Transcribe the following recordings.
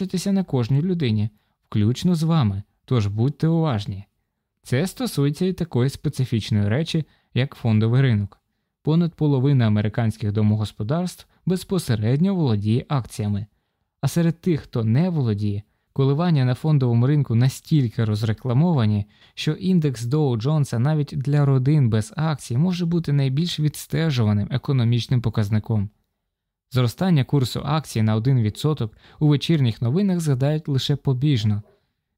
позначитися на кожній людині, включно з вами, тож будьте уважні. Це стосується і такої специфічної речі, як фондовий ринок. Понад половина американських домогосподарств безпосередньо володіє акціями, а серед тих, хто не володіє, коливання на фондовому ринку настільки розрекламовані, що індекс Доу Джонса навіть для родин без акцій може бути найбільш відстежуваним економічним показником. Зростання курсу акцій на 1% у вечірніх новинах згадають лише побіжно,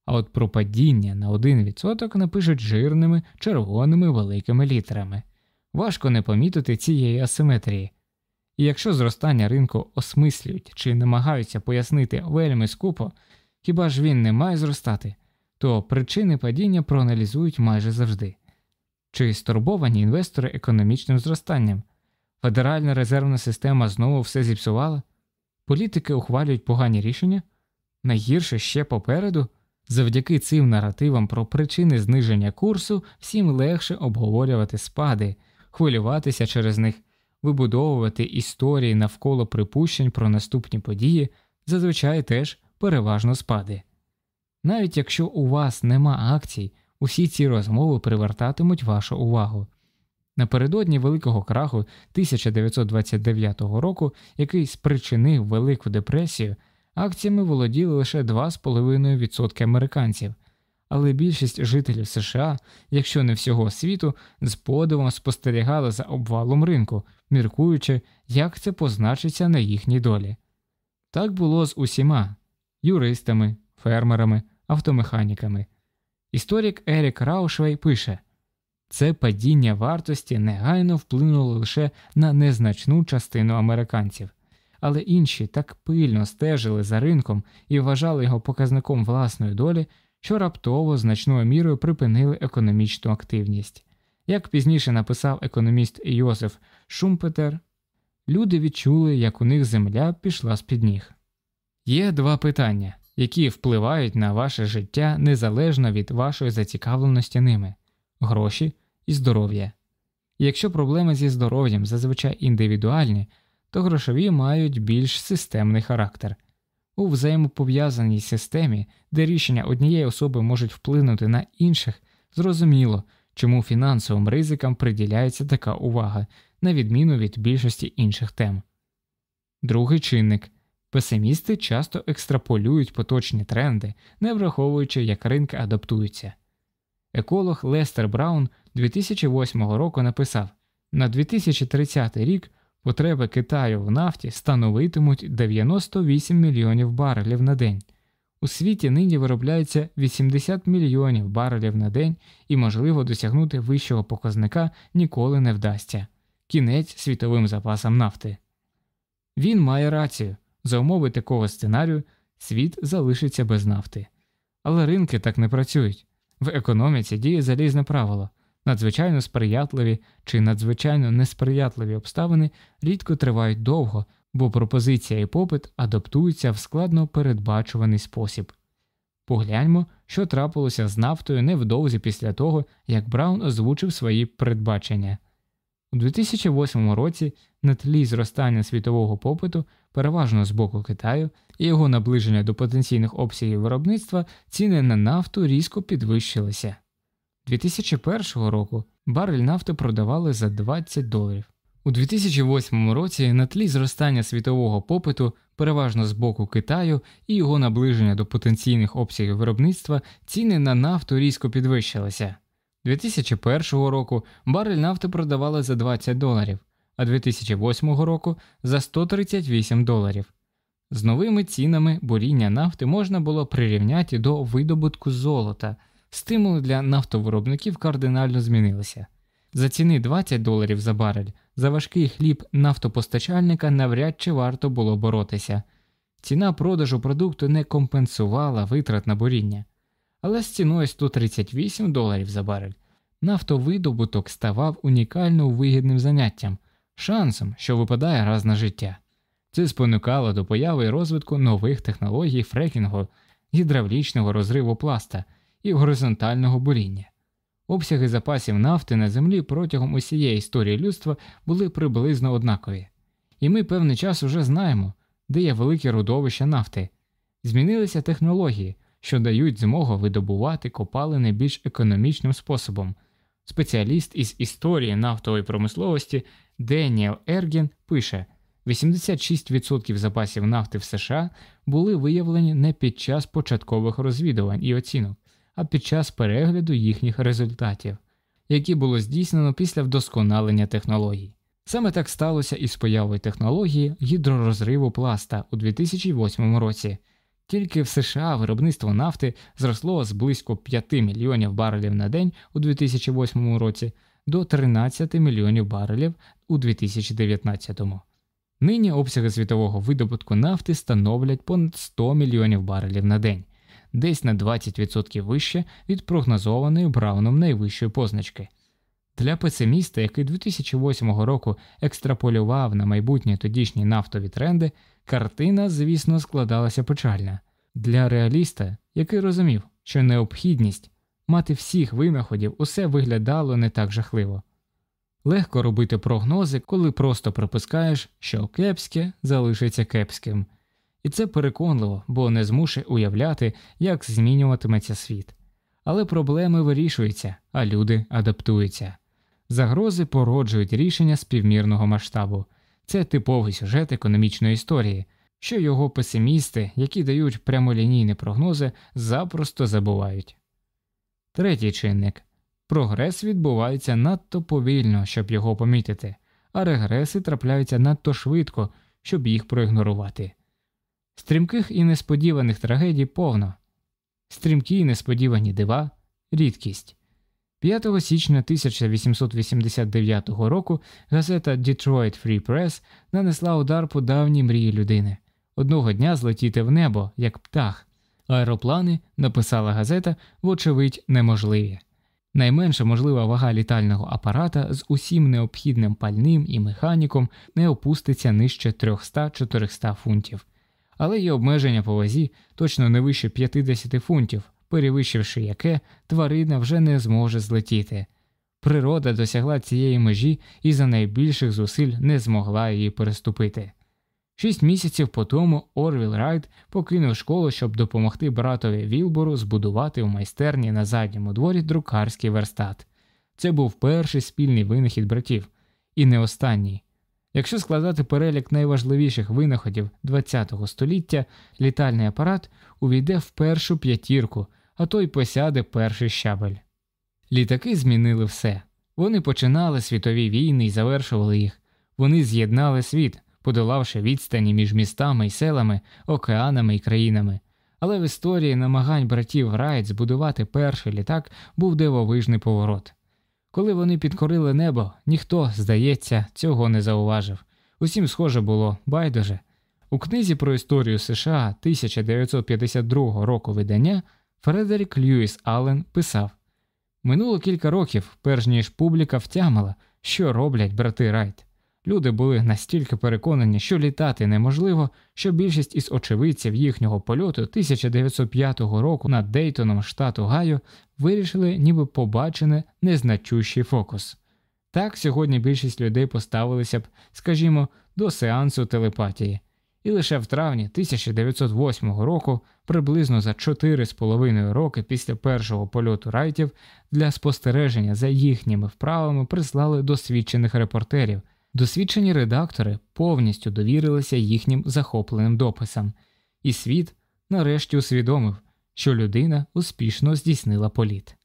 а от про падіння на 1% напишуть жирними червоними великими літерами. Важко не помітити цієї асиметрії. І якщо зростання ринку осмислюють чи намагаються пояснити вельми скупо, хіба ж він не має зростати, то причини падіння проаналізують майже завжди. Чи стурбовані інвестори економічним зростанням? Федеральна резервна система знову все зіпсувала? Політики ухвалюють погані рішення? Найгірше ще попереду? Завдяки цим наративам про причини зниження курсу всім легше обговорювати спади, хвилюватися через них, вибудовувати історії навколо припущень про наступні події, зазвичай теж переважно спади. Навіть якщо у вас нема акцій, усі ці розмови привертатимуть вашу увагу. Напередодні великого краху 1929 року, який спричинив Велику депресію, акціями володіли лише 2,5% американців, але більшість жителів США, якщо не всього світу, з подивом спостерігали за обвалом ринку, міркуючи, як це позначиться на їхній долі. Так було з усіма юристами, фермерами, автомеханіками. Історик Ерік Раушвей пише це падіння вартості негайно вплинуло лише на незначну частину американців, але інші так пильно стежили за ринком і вважали його показником власної долі, що раптово значною мірою припинили економічну активність. Як пізніше написав економіст Йосиф Шумпетер, люди відчули, як у них земля пішла з під ніг. Є два питання, які впливають на ваше життя незалежно від вашої зацікавленості ними гроші і здоров'я. Якщо проблеми зі здоров'ям зазвичай індивідуальні, то грошові мають більш системний характер. У взаємопов'язаній системі, де рішення однієї особи можуть вплинути на інших, зрозуміло, чому фінансовим ризикам приділяється така увага, на відміну від більшості інших тем. Другий чинник песимісти часто екстраполюють поточні тренди, не враховуючи, як ринки адаптуються. Еколог Лестер Браун 2008 року написав на 2030 рік потреби Китаю в нафті становитимуть 98 мільйонів барелів на день. У світі нині виробляється 80 мільйонів барелів на день і можливо досягнути вищого показника ніколи не вдасться кінець світовим запасам нафти. Він має рацію за умови такого сценарію світ залишиться без нафти. Але ринки так не працюють. В економіці діє залізне правило надзвичайно сприятливі чи надзвичайно несприятливі обставини рідко тривають довго, бо пропозиція і попит адаптуються в складно передбачуваний спосіб. Погляньмо, що трапилося з нафтою невдовзі після того, як Браун озвучив свої передбачення. У 2008 році на тлі зростання світового попиту, переважно з боку Китаю, і його наближення до потенційних обсягів виробництва ціни на нафту різко підвищилися. 2001 року барель нафти продавали за 20 доларів. У 2008 році на тлі зростання світового попиту, переважно з боку Китаю, і його наближення до потенційних обсягів виробництва, ціни на нафту різко підвищилися. 2001 року барель нафти продавали за 20 доларів, а 2008 року за 138 доларів. З новими цінами буріння нафти можна було прирівняти до видобутку золота. Стимули для нафтовиробників кардинально змінилися. За ціни 20 доларів за барель за важкий хліб нафтопостачальника навряд чи варто було боротися. Ціна продажу продукту не компенсувала витрат на буріння. Але з ціною 138 доларів за барель нафтовидобуток ставав унікально вигідним заняттям, шансом, що випадає раз на життя. Це спонукало до появи і розвитку нових технологій фрекінгу, гідравлічного розриву пласта і горизонтального буріння. Обсяги запасів нафти на землі протягом усієї історії людства були приблизно однакові, і ми певний час уже знаємо, де є великі родовища нафти. Змінилися технології, що дають змогу видобувати копалини більш економічним способом. Спеціаліст із історії нафтової промисловості Деніел Ерген пише: 86% запасів нафти в США були виявлені не під час початкових розвідувань і оцінок, а під час перегляду їхніх результатів, які було здійснено після вдосконалення технологій. Саме так сталося і з появою технології гідророзриву пласта у 2008 році. Тільки в США виробництво нафти зросло з близько 5 мільйонів барелів на день у 2008 році до 13 мільйонів барелів у 2019. Нині обсяги світового видобутку нафти становлять понад 100 мільйонів барелів на день, десь на 20% вище від прогнозованої Брауном найвищої позначки. Для песиміста, який 2008 року екстраполював на майбутнє тодішні нафтові тренди, картина, звісно, складалася печальна. Для реаліста, який розумів, що необхідність мати всіх винаходів усе виглядало не так жахливо. Легко робити прогнози, коли просто припускаєш, що кепське залишиться кепським, і це переконливо, бо не змушує уявляти, як змінюватиметься світ. Але проблеми вирішуються, а люди адаптуються. Загрози породжують рішення співмірного масштабу. Це типовий сюжет економічної історії, що його песимісти, які дають прямолінійні прогнози, запросто забувають. Третій чинник прогрес відбувається надто повільно, щоб його помітити, а регреси трапляються надто швидко, щоб їх проігнорувати. Стрімких і несподіваних трагедій повно, стрімкі і несподівані дива рідкість. 5 січня 1889 року газета Detroit Free Press нанесла удар по давній мрії людини одного дня злетіти в небо, як птах. Аероплани, написала газета, вочевидь, неможливі. Найменша можлива вага літального апарата з усім необхідним пальним і механіком не опуститься нижче 300-400 фунтів, але є обмеження по вазі точно не вище 50 фунтів, перевищивши яке тварина вже не зможе злетіти. Природа досягла цієї межі і за найбільших зусиль не змогла її переступити. Шість місяців по тому Орвіл Райт покинув школу, щоб допомогти братові Вілбору збудувати у майстерні на задньому дворі друкарський верстат. Це був перший спільний винахід братів, і не останній. Якщо складати перелік найважливіших винаходів ХХ століття, літальний апарат увійде в першу п'ятірку, а то й посяде перший щабель. Літаки змінили все. Вони починали світові війни і завершували їх. Вони з'єднали світ подолавши відстані між містами і селами, океанами і країнами. Але в історії намагань братів Райт збудувати перший літак був дивовижний поворот. Коли вони підкорили небо, ніхто, здається, цього не зауважив. Усім схоже було байдуже. У книзі про історію США 1952 року видання Фредерік Льюіс Аллен писав Минуло кілька років, перш ніж публіка втямила, що роблять брати Райт. Люди були настільки переконані, що літати неможливо, що більшість із очевидців їхнього польоту 1905 року над Дейтоном штату Огайо вирішили, ніби побачене незначущий фокус. Так сьогодні більшість людей поставилися б, скажімо, до сеансу телепатії, і лише в травні 1908 року, приблизно за 4,5 роки після першого польоту райтів, для спостереження за їхніми вправами прислали досвідчених репортерів. Досвідчені редактори повністю довірилися їхнім захопленим дописам, і світ нарешті усвідомив, що людина успішно здійснила політ.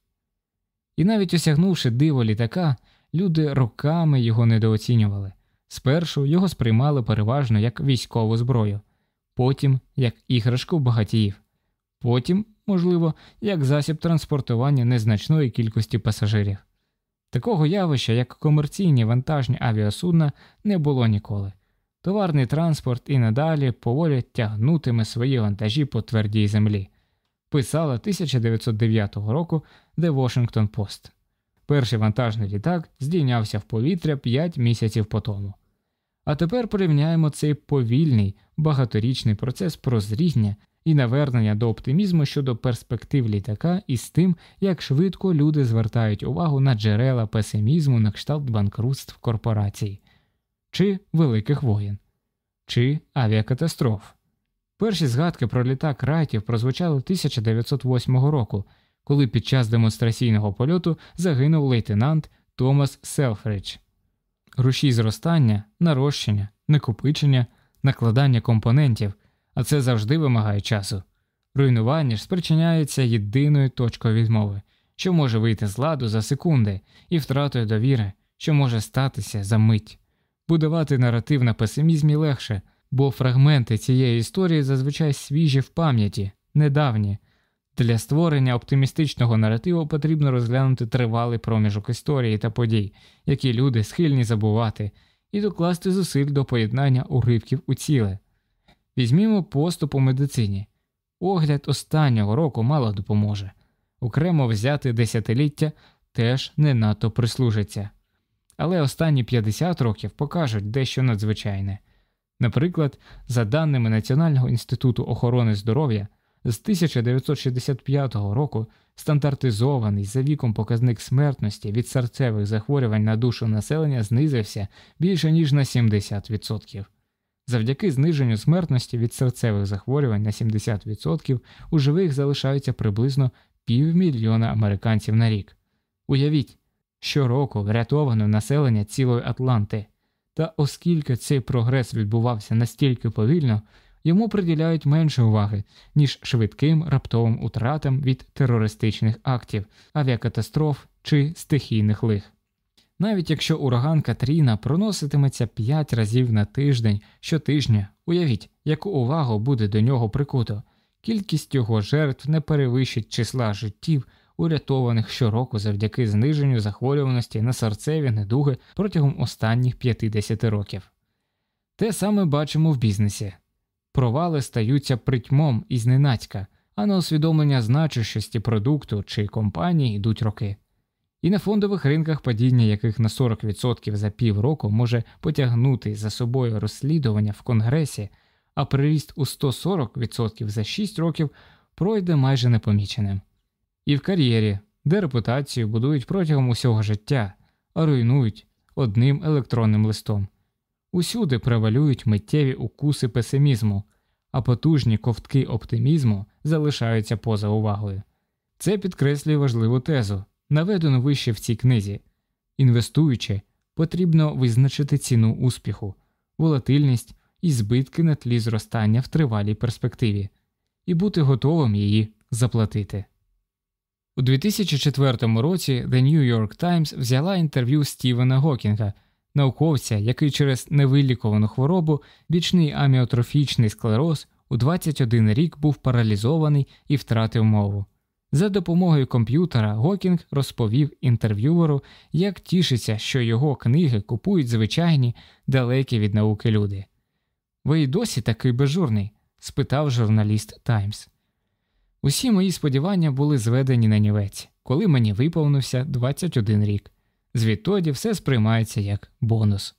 І навіть осягнувши диво літака, люди роками його недооцінювали спершу його сприймали переважно як військову зброю, потім як іграшку багатіїв, потім, можливо, як засіб транспортування незначної кількості пасажирів. Такого явища, як комерційні вантажні авіасудна, не було ніколи. Товарний транспорт і надалі поволі тягнутиме свої вантажі по твердій землі. Писала 1909 року The Washington Post. Перший вантажний літак здійнявся в повітря 5 місяців по тому. А тепер порівняємо цей повільний багаторічний процес прозріння і навернення до оптимізму щодо перспектив літака із тим, як швидко люди звертають увагу на джерела песимізму на кшталт банкрутств корпорацій, чи великих воєн, чи авіакатастроф, Перші згадки про літак Райтів прозвучали 1908 року, коли під час демонстраційного польоту загинув лейтенант Томас Селфридж. Рушій зростання, нарощення, накопичення, накладання компонентів, а це завжди вимагає часу. Руйнування ж спричиняється єдиною точкою відмови, що може вийти з ладу за секунди, і втратою довіри, що може статися за мить. Будувати наратив на песимізмі легше, бо фрагменти цієї історії зазвичай свіжі в пам'яті, недавні. Для створення оптимістичного наративу потрібно розглянути тривалий проміжок історії та подій, які люди схильні забувати, і докласти зусиль до поєднання уривків у ціле. Візьмімо поступ у медицині. Огляд останнього року мало допоможе. Окремо взяти десятиліття теж не надто прислужиться. Але останні 50 років покажуть дещо надзвичайне. Наприклад, за даними Національного інституту охорони здоров'я, з 1965 року стандартизований за віком показник смертності від серцевих захворювань на душу населення знизився більше ніж на 70%. Завдяки зниженню смертності від серцевих захворювань на 70% у живих залишається приблизно півмільйона американців на рік. Уявіть, щороку врятовано населення цілої Атланти, та оскільки цей прогрес відбувався настільки повільно, йому приділяють менше уваги, ніж швидким раптовим утратам від терористичних актів, авіакатастроф чи стихійних лих. Навіть якщо ураган Катріна проноситиметься 5 разів на тиждень щотижня, уявіть, яку увагу буде до нього прикуто, кількість його жертв не перевищить числа життів, урятованих щороку завдяки зниженню захворюваності на серцеві недуги протягом останніх 50 років. Те саме бачимо в бізнесі провали стаються притьмом і зненацька, а на усвідомлення значущості продукту чи компанії йдуть роки. І на фондових ринках падіння яких на 40% за півроку може потягнути за собою розслідування в Конгресі, а приріст у 140% за 6 років пройде майже непоміченим. І в кар'єрі, де репутацію будують протягом усього життя, а руйнують одним електронним листом. Усюди превалюють миттєві укуси песимізму, а потужні ковтки оптимізму залишаються поза увагою. Це підкреслює важливу тезу, наведену вище в цій книзі. Інвестуючи, потрібно визначити ціну успіху, волатильність і збитки на тлі зростання в тривалій перспективі, і бути готовим її заплатити. У 2004 році The New York Times взяла інтерв'ю Стівена Гокінга науковця, який через невилікувану хворобу, вічний аміотрофічний склероз у 21 рік був паралізований і втратив мову. За допомогою комп'ютера Гокінг розповів інтерв'юеру, як тішиться, що його книги купують звичайні, далекі від науки люди. Ви й досі такий безжурний? спитав журналіст Таймс. Усі мої сподівання були зведені на нівець, коли мені виповнився 21 рік. Звідтоді все сприймається як бонус,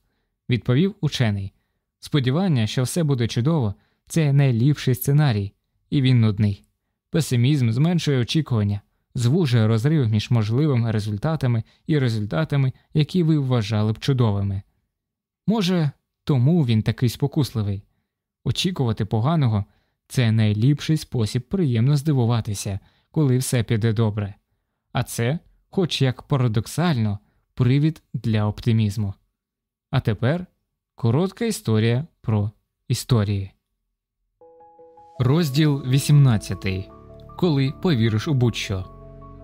відповів учений. Сподівання, що все буде чудово, це найліпший сценарій, і він нудний. Песимізм зменшує очікування, звужує розрив між можливими результатами і результатами, які ви вважали б чудовими. Може, тому він такий спокусливий. Очікувати поганого це найліпший спосіб приємно здивуватися, коли все піде добре. А це, хоч як парадоксально, привід для оптимізму. А тепер коротка історія про історії. Розділ 18. Коли повіриш у будь-що.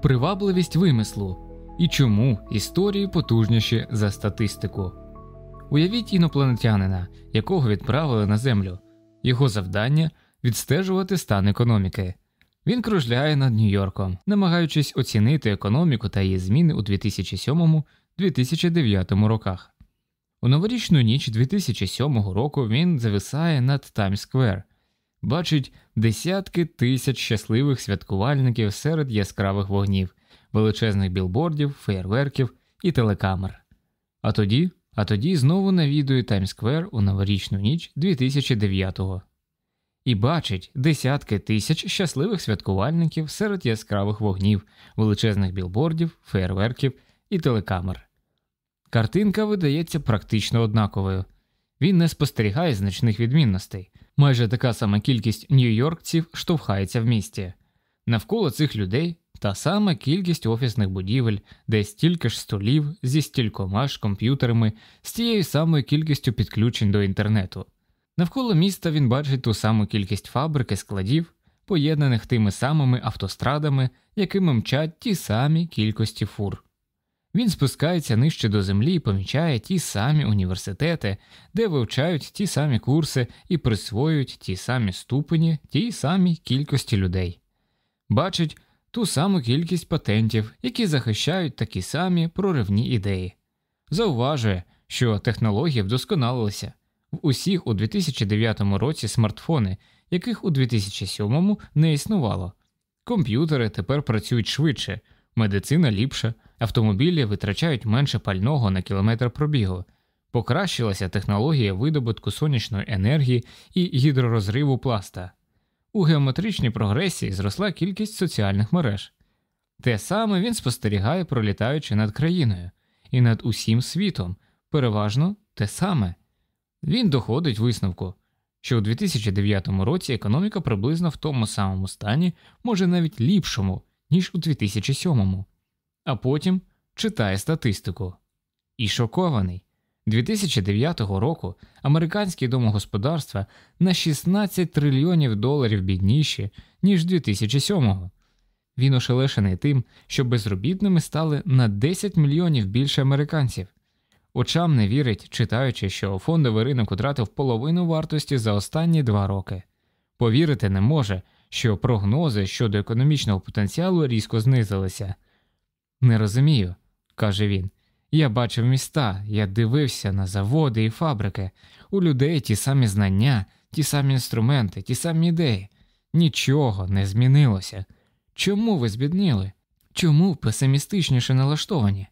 Привабливість вимислу. І чому історії потужніші за статистику. Уявіть інопланетянина, якого відправили на землю. Його завдання відстежувати стан економіки. Він кружляє над Нью-Йорком, намагаючись оцінити економіку та її зміни у 2007 2009 роках. У новорічну ніч 2007 року він зависає над Таймс-сквер, бачить десятки тисяч щасливих святкувальників серед яскравих вогнів, величезних білбордів, феєрверків і телекамер. А тоді, а тоді знову навідує Таймс-сквер у новорічну ніч 2009-го. І бачить десятки тисяч щасливих святкувальників серед яскравих вогнів, величезних білбордів, феєрверків і телекамер. Картинка видається практично однаковою. Він не спостерігає значних відмінностей, Майже така сама кількість нью-йоркців штовхається в місті. Навколо цих людей та сама кількість офісних будівель, де стільки ж столів зі стількома ж комп'ютерами, з тією самою кількістю підключень до інтернету. Навколо міста він бачить ту саму кількість фабрик і складів, поєднаних тими самими автострадами, якими мчать ті самі кількості фур. Він спускається нижче до землі і помічає ті самі університети, де вивчають ті самі курси і присвоюють ті самі ступені тій самій кількості людей, бачить ту саму кількість патентів, які захищають такі самі проривні ідеї. Зауважує, що технології вдосконалилися в усіх у 2009 році смартфони, яких у 2007 не існувало. Комп'ютери тепер працюють швидше, медицина ліпша, автомобілі витрачають менше пального на кілометр пробігу, покращилася технологія видобутку сонячної енергії і гідророзриву пласта. У геометричній прогресії зросла кількість соціальних мереж. Те саме він спостерігає, пролітаючи над країною і над усім світом, переважно те саме. Він доходить висновку, що у 2009 році економіка приблизно в тому самому стані, може навіть ліпшому, ніж у 2007, а потім читає статистику. І шокований. 2009 року американські домогосподарства на 16 трильйонів доларів бідніші, ніж 2007-го. Він ошелешений тим, що безробітними стали на 10 мільйонів більше американців. Очам не вірить, читаючи, що фондовий ринок втратив половину вартості за останні два роки. Повірити не може, що прогнози щодо економічного потенціалу різко знизилися. Не розумію, каже він. Я бачив міста, я дивився на заводи і фабрики, у людей ті самі знання, ті самі інструменти, ті самі ідеї. Нічого не змінилося. Чому ви збідніли? Чому песимістичніше налаштовані?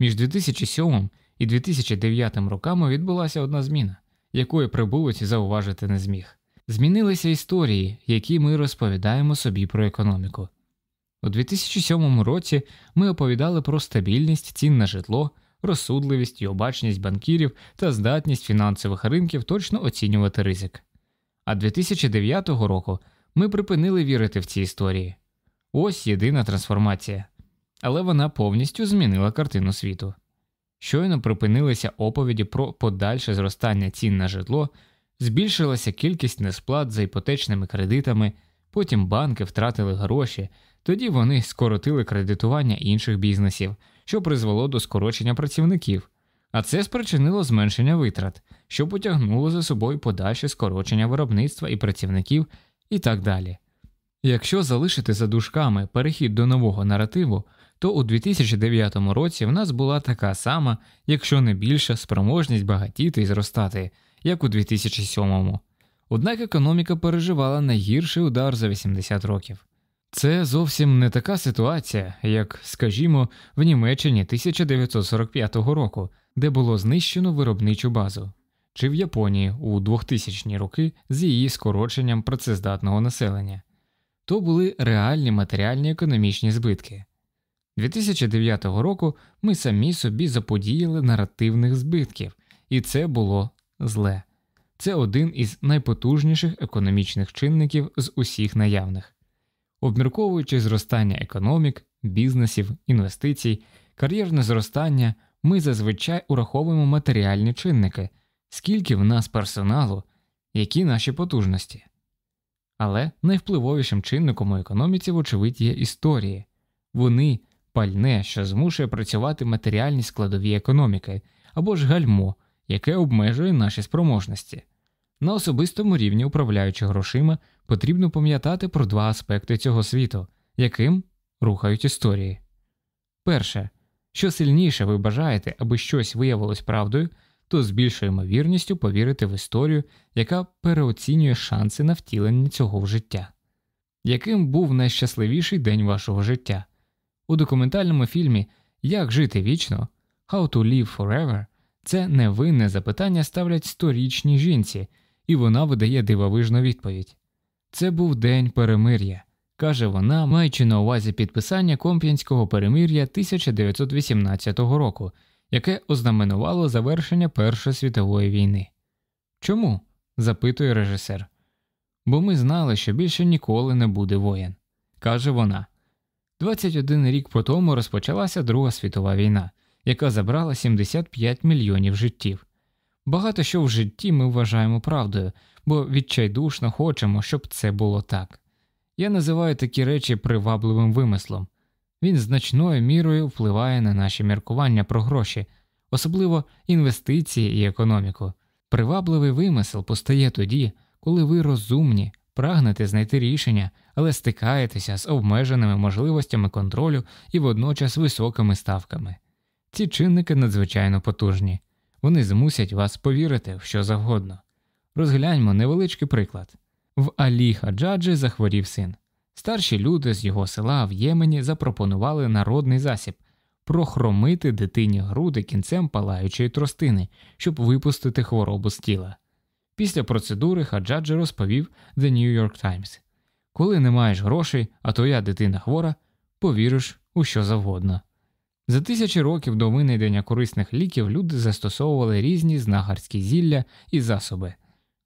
Між 2007 і 2009 роками відбулася одна зміна, якої прибулець зауважити не зміг. Змінилися історії, які ми розповідаємо собі про економіку. У 2007 році ми оповідали про стабільність цін на житло, розсудливість і обачність банкірів та здатність фінансових ринків точно оцінювати ризик. А 2009 року ми припинили вірити в ці історії. Ось єдина трансформація, але вона повністю змінила картину світу. Щойно припинилися оповіді про подальше зростання цін на житло, збільшилася кількість несплат за іпотечними кредитами, потім банки втратили гроші, тоді вони скоротили кредитування інших бізнесів, що призвело до скорочення працівників, а це спричинило зменшення витрат, що потягнуло за собою подальше скорочення виробництва і працівників і так далі. Якщо залишити за дужками перехід до нового наративу, то у 2009 році в нас була така сама, якщо не більша, спроможність багатіти і зростати, як у 2007. Однак економіка переживала найгірший удар за 80 років. Це зовсім не така ситуація, як, скажімо, в Німеччині 1945 року, де було знищено виробничу базу, чи в Японії у 2000-ні роки з її скороченням працездатного населення. То були реальні матеріальні економічні збитки. 2009 року ми самі собі заподіяли наративних збитків, і це було зле. Це один із найпотужніших економічних чинників з усіх наявних. Обмірковуючи зростання економік, бізнесів, інвестицій, кар'єрне зростання, ми зазвичай ураховуємо матеріальні чинники, скільки в нас персоналу, які наші потужності. Але найвпливовішим чинником у економіці, вочевидь, є історії вони пальне, що змушує працювати матеріальні складові економіки, або ж гальмо, яке обмежує наші спроможності. На особистому рівні, управляючи грошима, потрібно пам'ятати про два аспекти цього світу, яким рухають історії. Перше, що сильніше ви бажаєте, аби щось виявилось правдою, то з більшою ймовірністю повірите в історію, яка переоцінює шанси на втілення цього в життя. Яким був найщасливіший день вашого життя? У документальному фільмі Як жити вічно How to Live Forever це невинне запитання ставлять сторічній жінці, і вона видає дивовижну відповідь. Це був день перемир'я, каже вона, маючи на увазі підписання Комп'янського перемир'я 1918 року, яке ознаменувало завершення Першої світової війни. Чому? запитує режисер. Бо ми знали, що більше ніколи не буде воєн, каже вона. 21 рік по тому розпочалася Друга світова війна, яка забрала 75 мільйонів життів. Багато що в житті ми вважаємо правдою, бо відчайдушно хочемо, щоб це було так. Я називаю такі речі привабливим вимислом. Він значною мірою впливає на наші міркування про гроші, особливо інвестиції і економіку. Привабливий вимисел постає тоді, коли ви розумні, прагнете знайти рішення, але стикаєтеся з обмеженими можливостями контролю і водночас високими ставками. Ці чинники надзвичайно потужні, вони змусять вас повірити в що завгодно. Розгляньмо невеличкий приклад в Алі Хаджаджі захворів син. Старші люди з його села в Ємені запропонували народний засіб прохромити дитині груди кінцем палаючої тростини, щоб випустити хворобу з тіла. Після процедури Хаджаджі розповів The New York Times коли не маєш грошей, а твоя дитина хвора, повіриш у що завгодно. За тисячі років до винайдення корисних ліків люди застосовували різні знахарські зілля і засоби.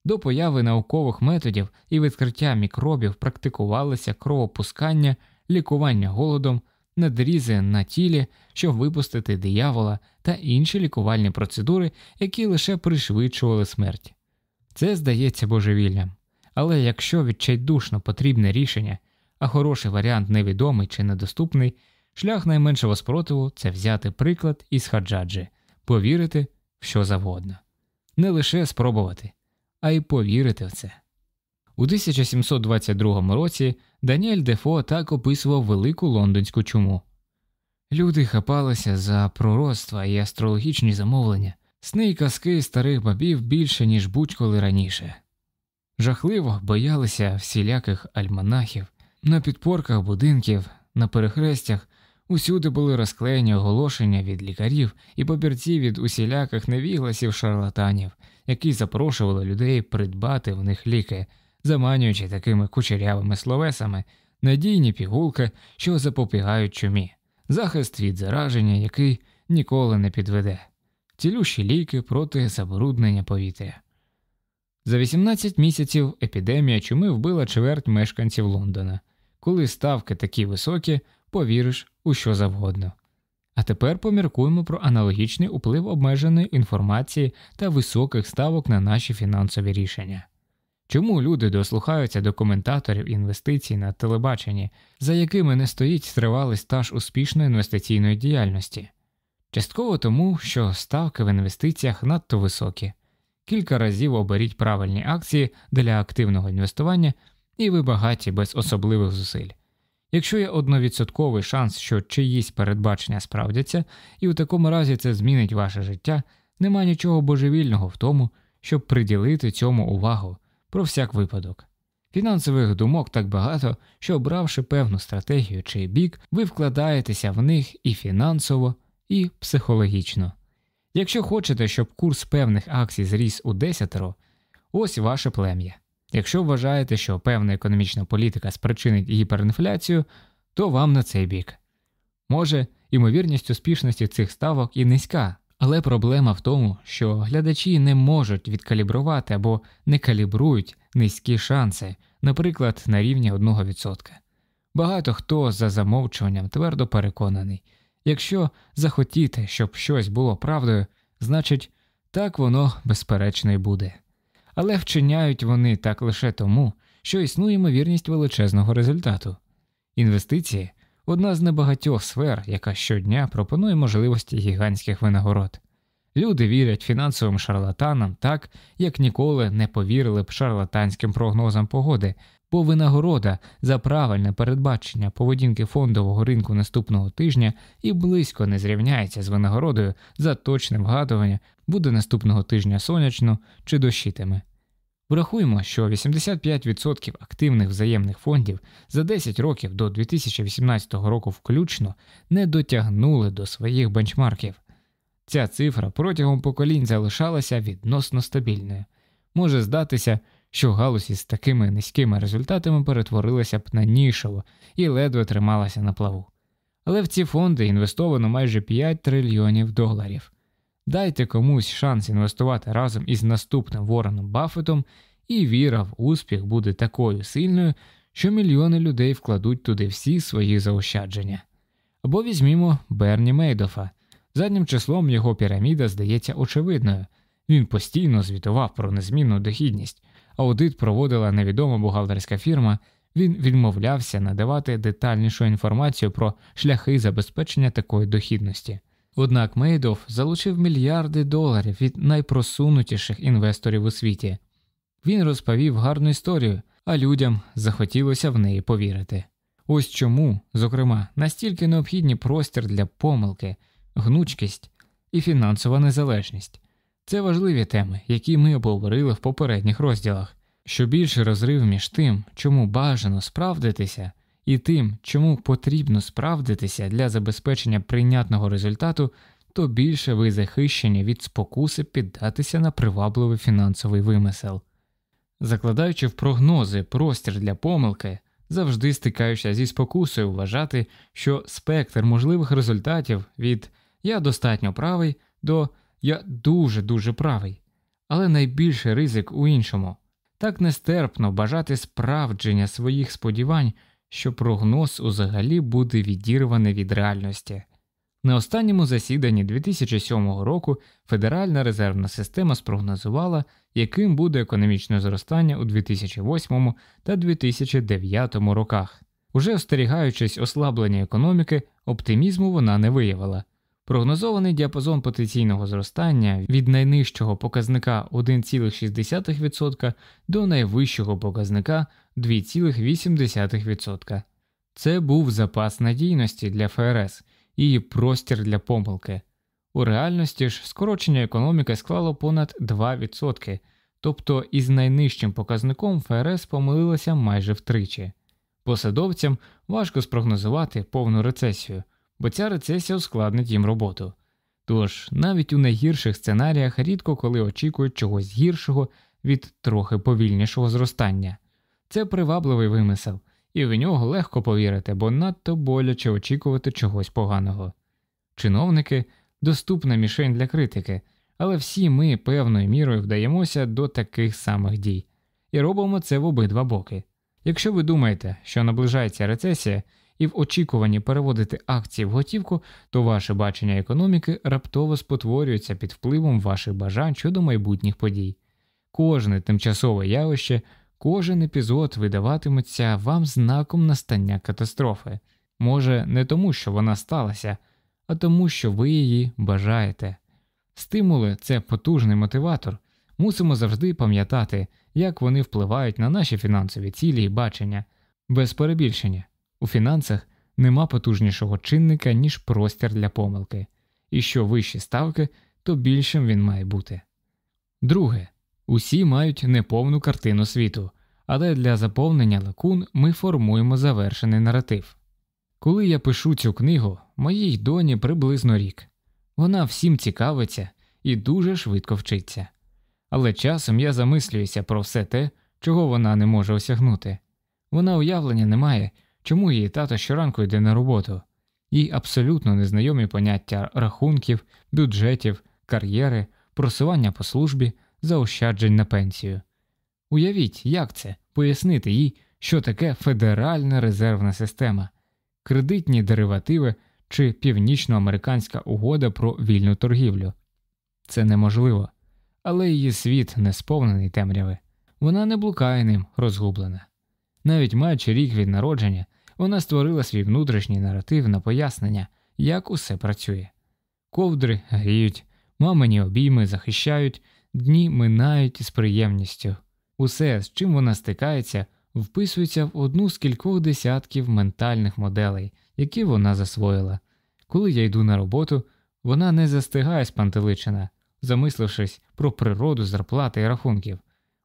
До появи наукових методів і відкриття мікробів практикувалися кровопускання, лікування голодом, надрізи на тілі, щоб випустити диявола та інші лікувальні процедури, які лише пришвидшували смерть. Це здається божевіллям. Але якщо відчайдушно потрібне рішення, а хороший варіант невідомий чи недоступний, шлях найменшого спротиву це взяти приклад із хаджаджі, повірити в що завгодно. Не лише спробувати, а й повірити в це. У 1722 році Даніель Дефо так описував велику лондонську чуму. Люди хапалися за пророцтва і астрологічні замовлення, сни й казки старих бабів більше, ніж будь-коли раніше. Жахливо боялися всіляких альманахів, на підпорках будинків, на перехрестях усюди були розклеєні оголошення від лікарів і папірці від усіляких невігласів шарлатанів, які запрошували людей придбати в них ліки, заманюючи такими кучерявими словесами надійні пігулки, що запобігають чумі, захист від зараження, який ніколи не підведе, цілющі ліки проти забруднення повітря. За 18 місяців епідемія чуми вбила чверть мешканців Лондона. Коли ставки такі високі, повіриш у що завгодно. А тепер поміркуємо про аналогічний уплив обмеженої інформації та високих ставок на наші фінансові рішення. Чому люди дослухаються до коментаторів інвестицій на телебаченні, за якими не стоїть тривалий стаж успішної інвестиційної діяльності? Частково тому, що ставки в інвестиціях надто високі. Кілька разів оберіть правильні акції для активного інвестування, і ви багаті без особливих зусиль. Якщо є одновідсотковий шанс, що чиїсь передбачення справдяться, і у такому разі це змінить ваше життя, нема нічого божевільного в тому, щоб приділити цьому увагу про всяк випадок. Фінансових думок так багато, що обравши певну стратегію чи бік, ви вкладаєтеся в них і фінансово, і психологічно. Якщо хочете, щоб курс певних акцій зріс у десятеро, ось ваше плем'я. Якщо вважаєте, що певна економічна політика спричинить гіперінфляцію, то вам на цей бік. Може, ймовірність успішності цих ставок і низька, але проблема в тому, що глядачі не можуть відкалібрувати або не калібрують низькі шанси, наприклад, на рівні 1%. Багато хто за замовчуванням твердо переконаний, якщо захотіти, щоб щось було правдою, значить так воно безперечно й буде але вчиняють вони так лише тому, що існує ймовірність величезного результату. Інвестиції одна з небагатьох сфер, яка щодня пропонує можливості гігантських винагород. Люди вірять фінансовим шарлатанам так, як ніколи не повірили б шарлатанським прогнозам погоди, бо винагорода за правильне передбачення поведінки фондового ринку наступного тижня і близько не зрівняється з винагородою за точне вгадування, буде наступного тижня сонячно чи дощитиме. Врахуємо, що 85% активних взаємних фондів за 10 років до 2018 року включно не дотягнули до своїх бенчмарків. Ця цифра протягом поколінь залишалася відносно стабільною. Може здатися, що галузь із такими низькими результатами перетворилася б на нішову і ледве трималася на плаву. Але в ці фонди інвестовано майже 5 трильйонів доларів. Дайте комусь шанс інвестувати разом із наступним Вореном Баффетом, і віра в успіх буде такою сильною, що мільйони людей вкладуть туди всі свої заощадження. Або візьмімо Берні Мейдофа. Заднім числом його піраміда здається очевидною. Він постійно звітував про незмінну дохідність, аудит проводила невідома бухгалтерська фірма, він відмовлявся надавати детальнішу інформацію про шляхи забезпечення такої дохідності. Однак Мейдов залучив мільярди доларів від найпросунутіших інвесторів у світі. Він розповів гарну історію, а людям захотілося в неї повірити. Ось чому, зокрема, настільки необхідні простір для помилки, гнучкість і фінансова незалежність. Це важливі теми, які ми обговорили в попередніх розділах. Що більше розрив між тим, чому бажано справдитися, і тим, чому потрібно справдитися для забезпечення прийнятного результату, то більше ви захищені від спокуси піддатися на привабливий фінансовий вимисел. Закладаючи в прогнози простір для помилки, завжди стикаєшся зі спокусою вважати, що спектр можливих результатів від я достатньо правий до я дуже дуже правий, але найбільший ризик у іншому так нестерпно бажати справдження своїх сподівань, що прогноз узагалі буде відірваний від реальності. На останньому засіданні 2007 року Федеральна резервна система спрогнозувала, яким буде економічне зростання у 2008 та 2009 роках. Уже остерігаючись ослаблення економіки, оптимізму вона не виявила. Прогнозований діапазон потенційного зростання від найнижчого показника 1,6% до найвищого показника 2,8%. Це був запас надійності для ФРС і простір для помилки. У реальності ж скорочення економіки склало понад 2%, тобто із найнижчим показником ФРС помилилася майже втричі. Посадовцям важко спрогнозувати повну рецесію бо ця рецесія ускладнить їм роботу. Тож навіть у найгірших сценаріях рідко коли очікують чогось гіршого від трохи повільнішого зростання. Це привабливий вимисел, і в нього легко повірити, бо надто боляче очікувати чогось поганого. Чиновники доступна мішень для критики, але всі ми певною мірою вдаємося до таких самих дій, і робимо це в обидва боки. Якщо ви думаєте, що наближається рецесія, і в очікуванні переводити акції в готівку, то ваше бачення економіки раптово спотворюється під впливом ваших бажань щодо майбутніх подій. Кожне тимчасове явище, кожен епізод видаватиметься вам знаком настання катастрофи, може не тому, що вона сталася, а тому, що ви її бажаєте. Стимули це потужний мотиватор. Мусимо завжди пам'ятати, як вони впливають на наші фінансові цілі і бачення, без перебільшення. У фінансах нема потужнішого чинника, ніж простір для помилки, і що вищі ставки, то більшим він має бути. Друге, усі мають неповну картину світу, але для заповнення лакун ми формуємо завершений наратив. Коли я пишу цю книгу, моїй доні приблизно рік. Вона всім цікавиться і дуже швидко вчиться. Але часом я замислююся про все те, чого вона не може осягнути. Вона уявлення не має, чому її тато щоранку йде на роботу, їй абсолютно незнайомі поняття рахунків, бюджетів, кар'єри, просування по службі, заощаджень на пенсію. Уявіть, як це пояснити їй, що таке Федеральна резервна система, кредитні деривативи чи північноамериканська угода про вільну торгівлю. Це неможливо, але її світ не сповнений темряви, вона не блукає ним розгублена. Навіть маючи рік від народження, вона створила свій внутрішній наратив на пояснення, як усе працює. Ковдри гріють, мамині обійми захищають, дні минають із приємністю. Усе, з чим вона стикається, вписується в одну з кількох десятків ментальних моделей, які вона засвоїла. Коли я йду на роботу, вона не застигає спантеличена, замислившись про природу зарплати і рахунків.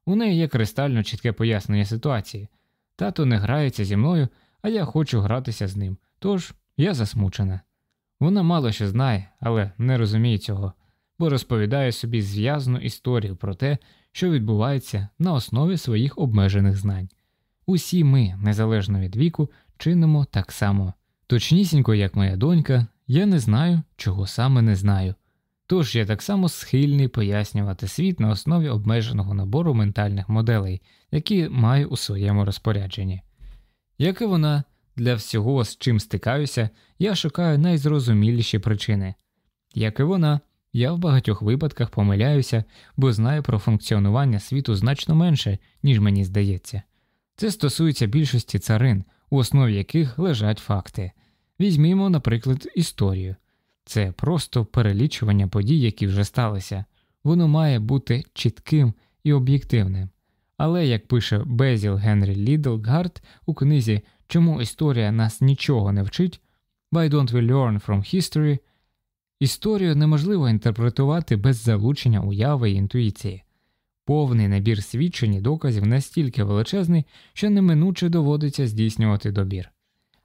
У неї є кристально чітке пояснення ситуації. Тато не грається зі мною, а я хочу гратися з ним, тож я засмучена. Вона мало що знає, але не розуміє цього, бо розповідає собі зв'язну історію про те, що відбувається на основі своїх обмежених знань. Усі ми, незалежно від віку, чинимо так само. Точнісінько, як моя донька, я не знаю, чого саме не знаю. Тож я так само схильний пояснювати світ на основі обмеженого набору ментальних моделей, які маю у своєму розпорядженні. Як і вона, для всього, з чим стикаюся, я шукаю найзрозуміліші причини. Як і вона, я в багатьох випадках помиляюся, бо знаю про функціонування світу значно менше, ніж мені здається. Це стосується більшості царин, у основі яких лежать факти. Візьмімо, наприклад, історію. Це просто перелічування подій, які вже сталися, воно має бути чітким і об'єктивним. Але, як пише Безіл Генрі Лідлгард у книзі Чому історія нас нічого не вчить, Why don't we learn from history, історію неможливо інтерпретувати без залучення уяви і інтуїції. Повний набір свідчень і доказів настільки величезний, що неминуче доводиться здійснювати добір.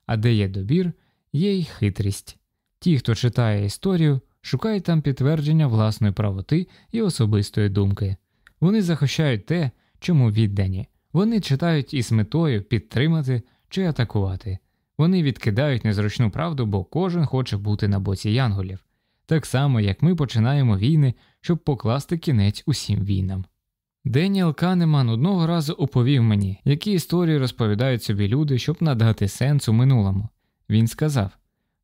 А де є добір, є й хитрість. Ті, хто читає історію, шукають там підтвердження власної правоти і особистої думки. Вони захищають те, чому віддані. Вони читають із метою підтримати чи атакувати. Вони відкидають незручну правду, бо кожен хоче бути на боці янголів, так само як ми починаємо війни, щоб покласти кінець усім війнам. Деніел Канеман одного разу оповів мені, які історії розповідають собі люди, щоб надати сенс у минулому. Він сказав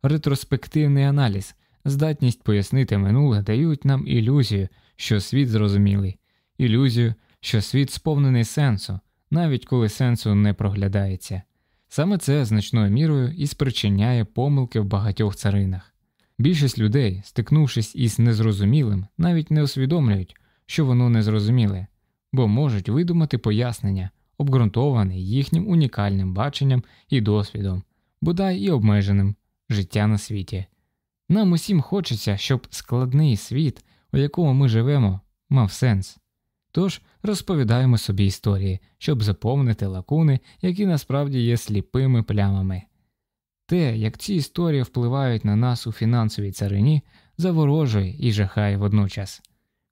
ретроспективний аналіз, здатність пояснити минуле дають нам ілюзію, що світ зрозумілий, ілюзію, що світ сповнений сенсу, навіть коли сенсу не проглядається. Саме це значною мірою і спричиняє помилки в багатьох царинах. Більшість людей, стикнувшись із незрозумілим, навіть не усвідомлюють, що воно незрозуміле, бо можуть видумати пояснення, обґрунтоване їхнім унікальним баченням і досвідом, бодай і обмеженим життя на світі. Нам усім хочеться, щоб складний світ, у якому ми живемо, мав сенс. Тож розповідаємо собі історії, щоб заповнити лакуни, які насправді є сліпими плямами. Те, як ці історії впливають на нас у фінансовій царині, заворожує і жахає водночас.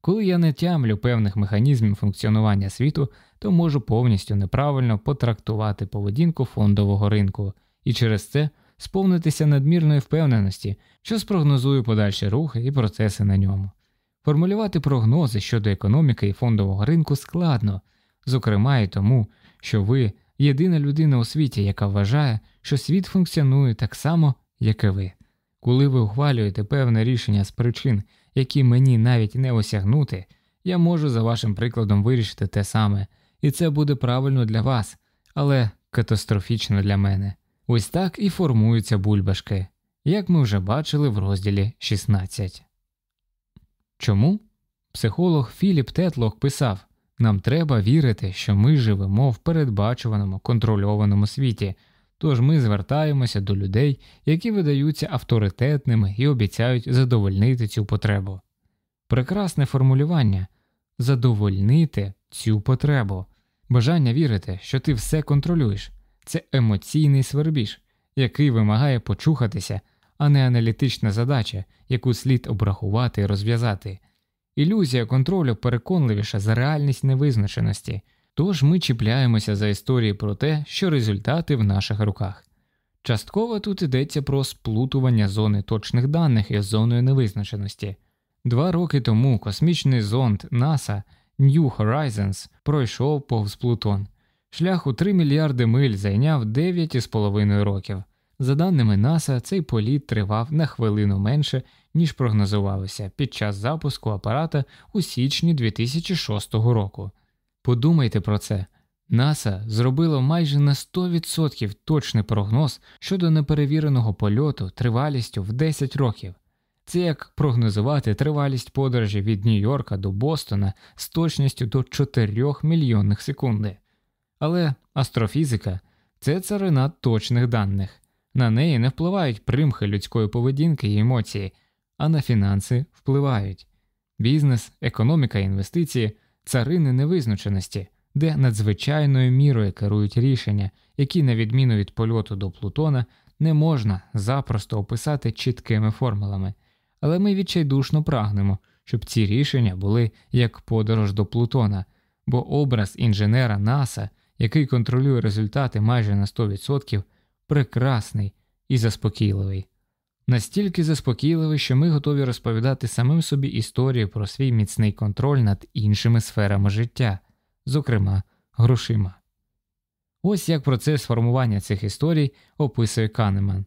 Коли я не тямлю певних механізмів функціонування світу, то можу повністю неправильно потрактувати поведінку фондового ринку і через це сповнитися надмірної впевненості, що спрогнозує подальші рухи і процеси на ньому. Формулювати прогнози щодо економіки і фондового ринку складно, зокрема і тому, що ви єдина людина у світі, яка вважає, що світ функціонує так само, як і ви. Коли ви ухвалюєте певне рішення з причин, які мені навіть не осягнути, я можу за вашим прикладом вирішити те саме, і це буде правильно для вас, але катастрофічно для мене. Ось так і формуються бульбашки, як ми вже бачили в розділі 16. Чому? Психолог Філіп Тетлок писав нам треба вірити, що ми живемо в передбачуваному контрольованому світі, тож ми звертаємося до людей, які видаються авторитетними і обіцяють задовольнити цю потребу. Прекрасне формулювання задовольнити цю потребу, бажання вірити, що ти все контролюєш, це емоційний свербіж, який вимагає почухатися а не аналітична задача, яку слід обрахувати і розв'язати. Ілюзія контролю переконливіша за реальність невизначеності, тож ми чіпляємося за історії про те, що результати в наших руках. Частково тут йдеться про сплутування зони точних даних із зоною невизначеності. Два роки тому космічний зонд NASA New Horizons пройшов повз Плутон. Шлях у 3 мільярди миль зайняв 9,5 років. За даними НАСА, цей політ тривав на хвилину менше, ніж прогнозувалося під час запуску апарата у січні 2006 року. Подумайте про це. НАСА зробило майже на 100% точний прогноз щодо неперевіреного польоту тривалістю в 10 років. Це як прогнозувати тривалість подорожі від Нью-Йорка до Бостона з точністю до 4 мільйонних секунди. Але астрофізика це царина точних даних. На неї не впливають примхи людської поведінки і емоції, а на фінанси впливають. Бізнес, економіка і інвестиції, царини невизначеності, де надзвичайною мірою керують рішення, які, на відміну від польоту до Плутона, не можна запросто описати чіткими формулами, але ми відчайдушно прагнемо, щоб ці рішення були як подорож до Плутона, бо образ інженера НАСА, який контролює результати майже на 100%, прекрасний і заспокійливий. настільки заспокійливий, що ми готові розповідати самим собі історію про свій міцний контроль над іншими сферами життя, зокрема грошима. Ось як процес формування цих історій описує Канеман.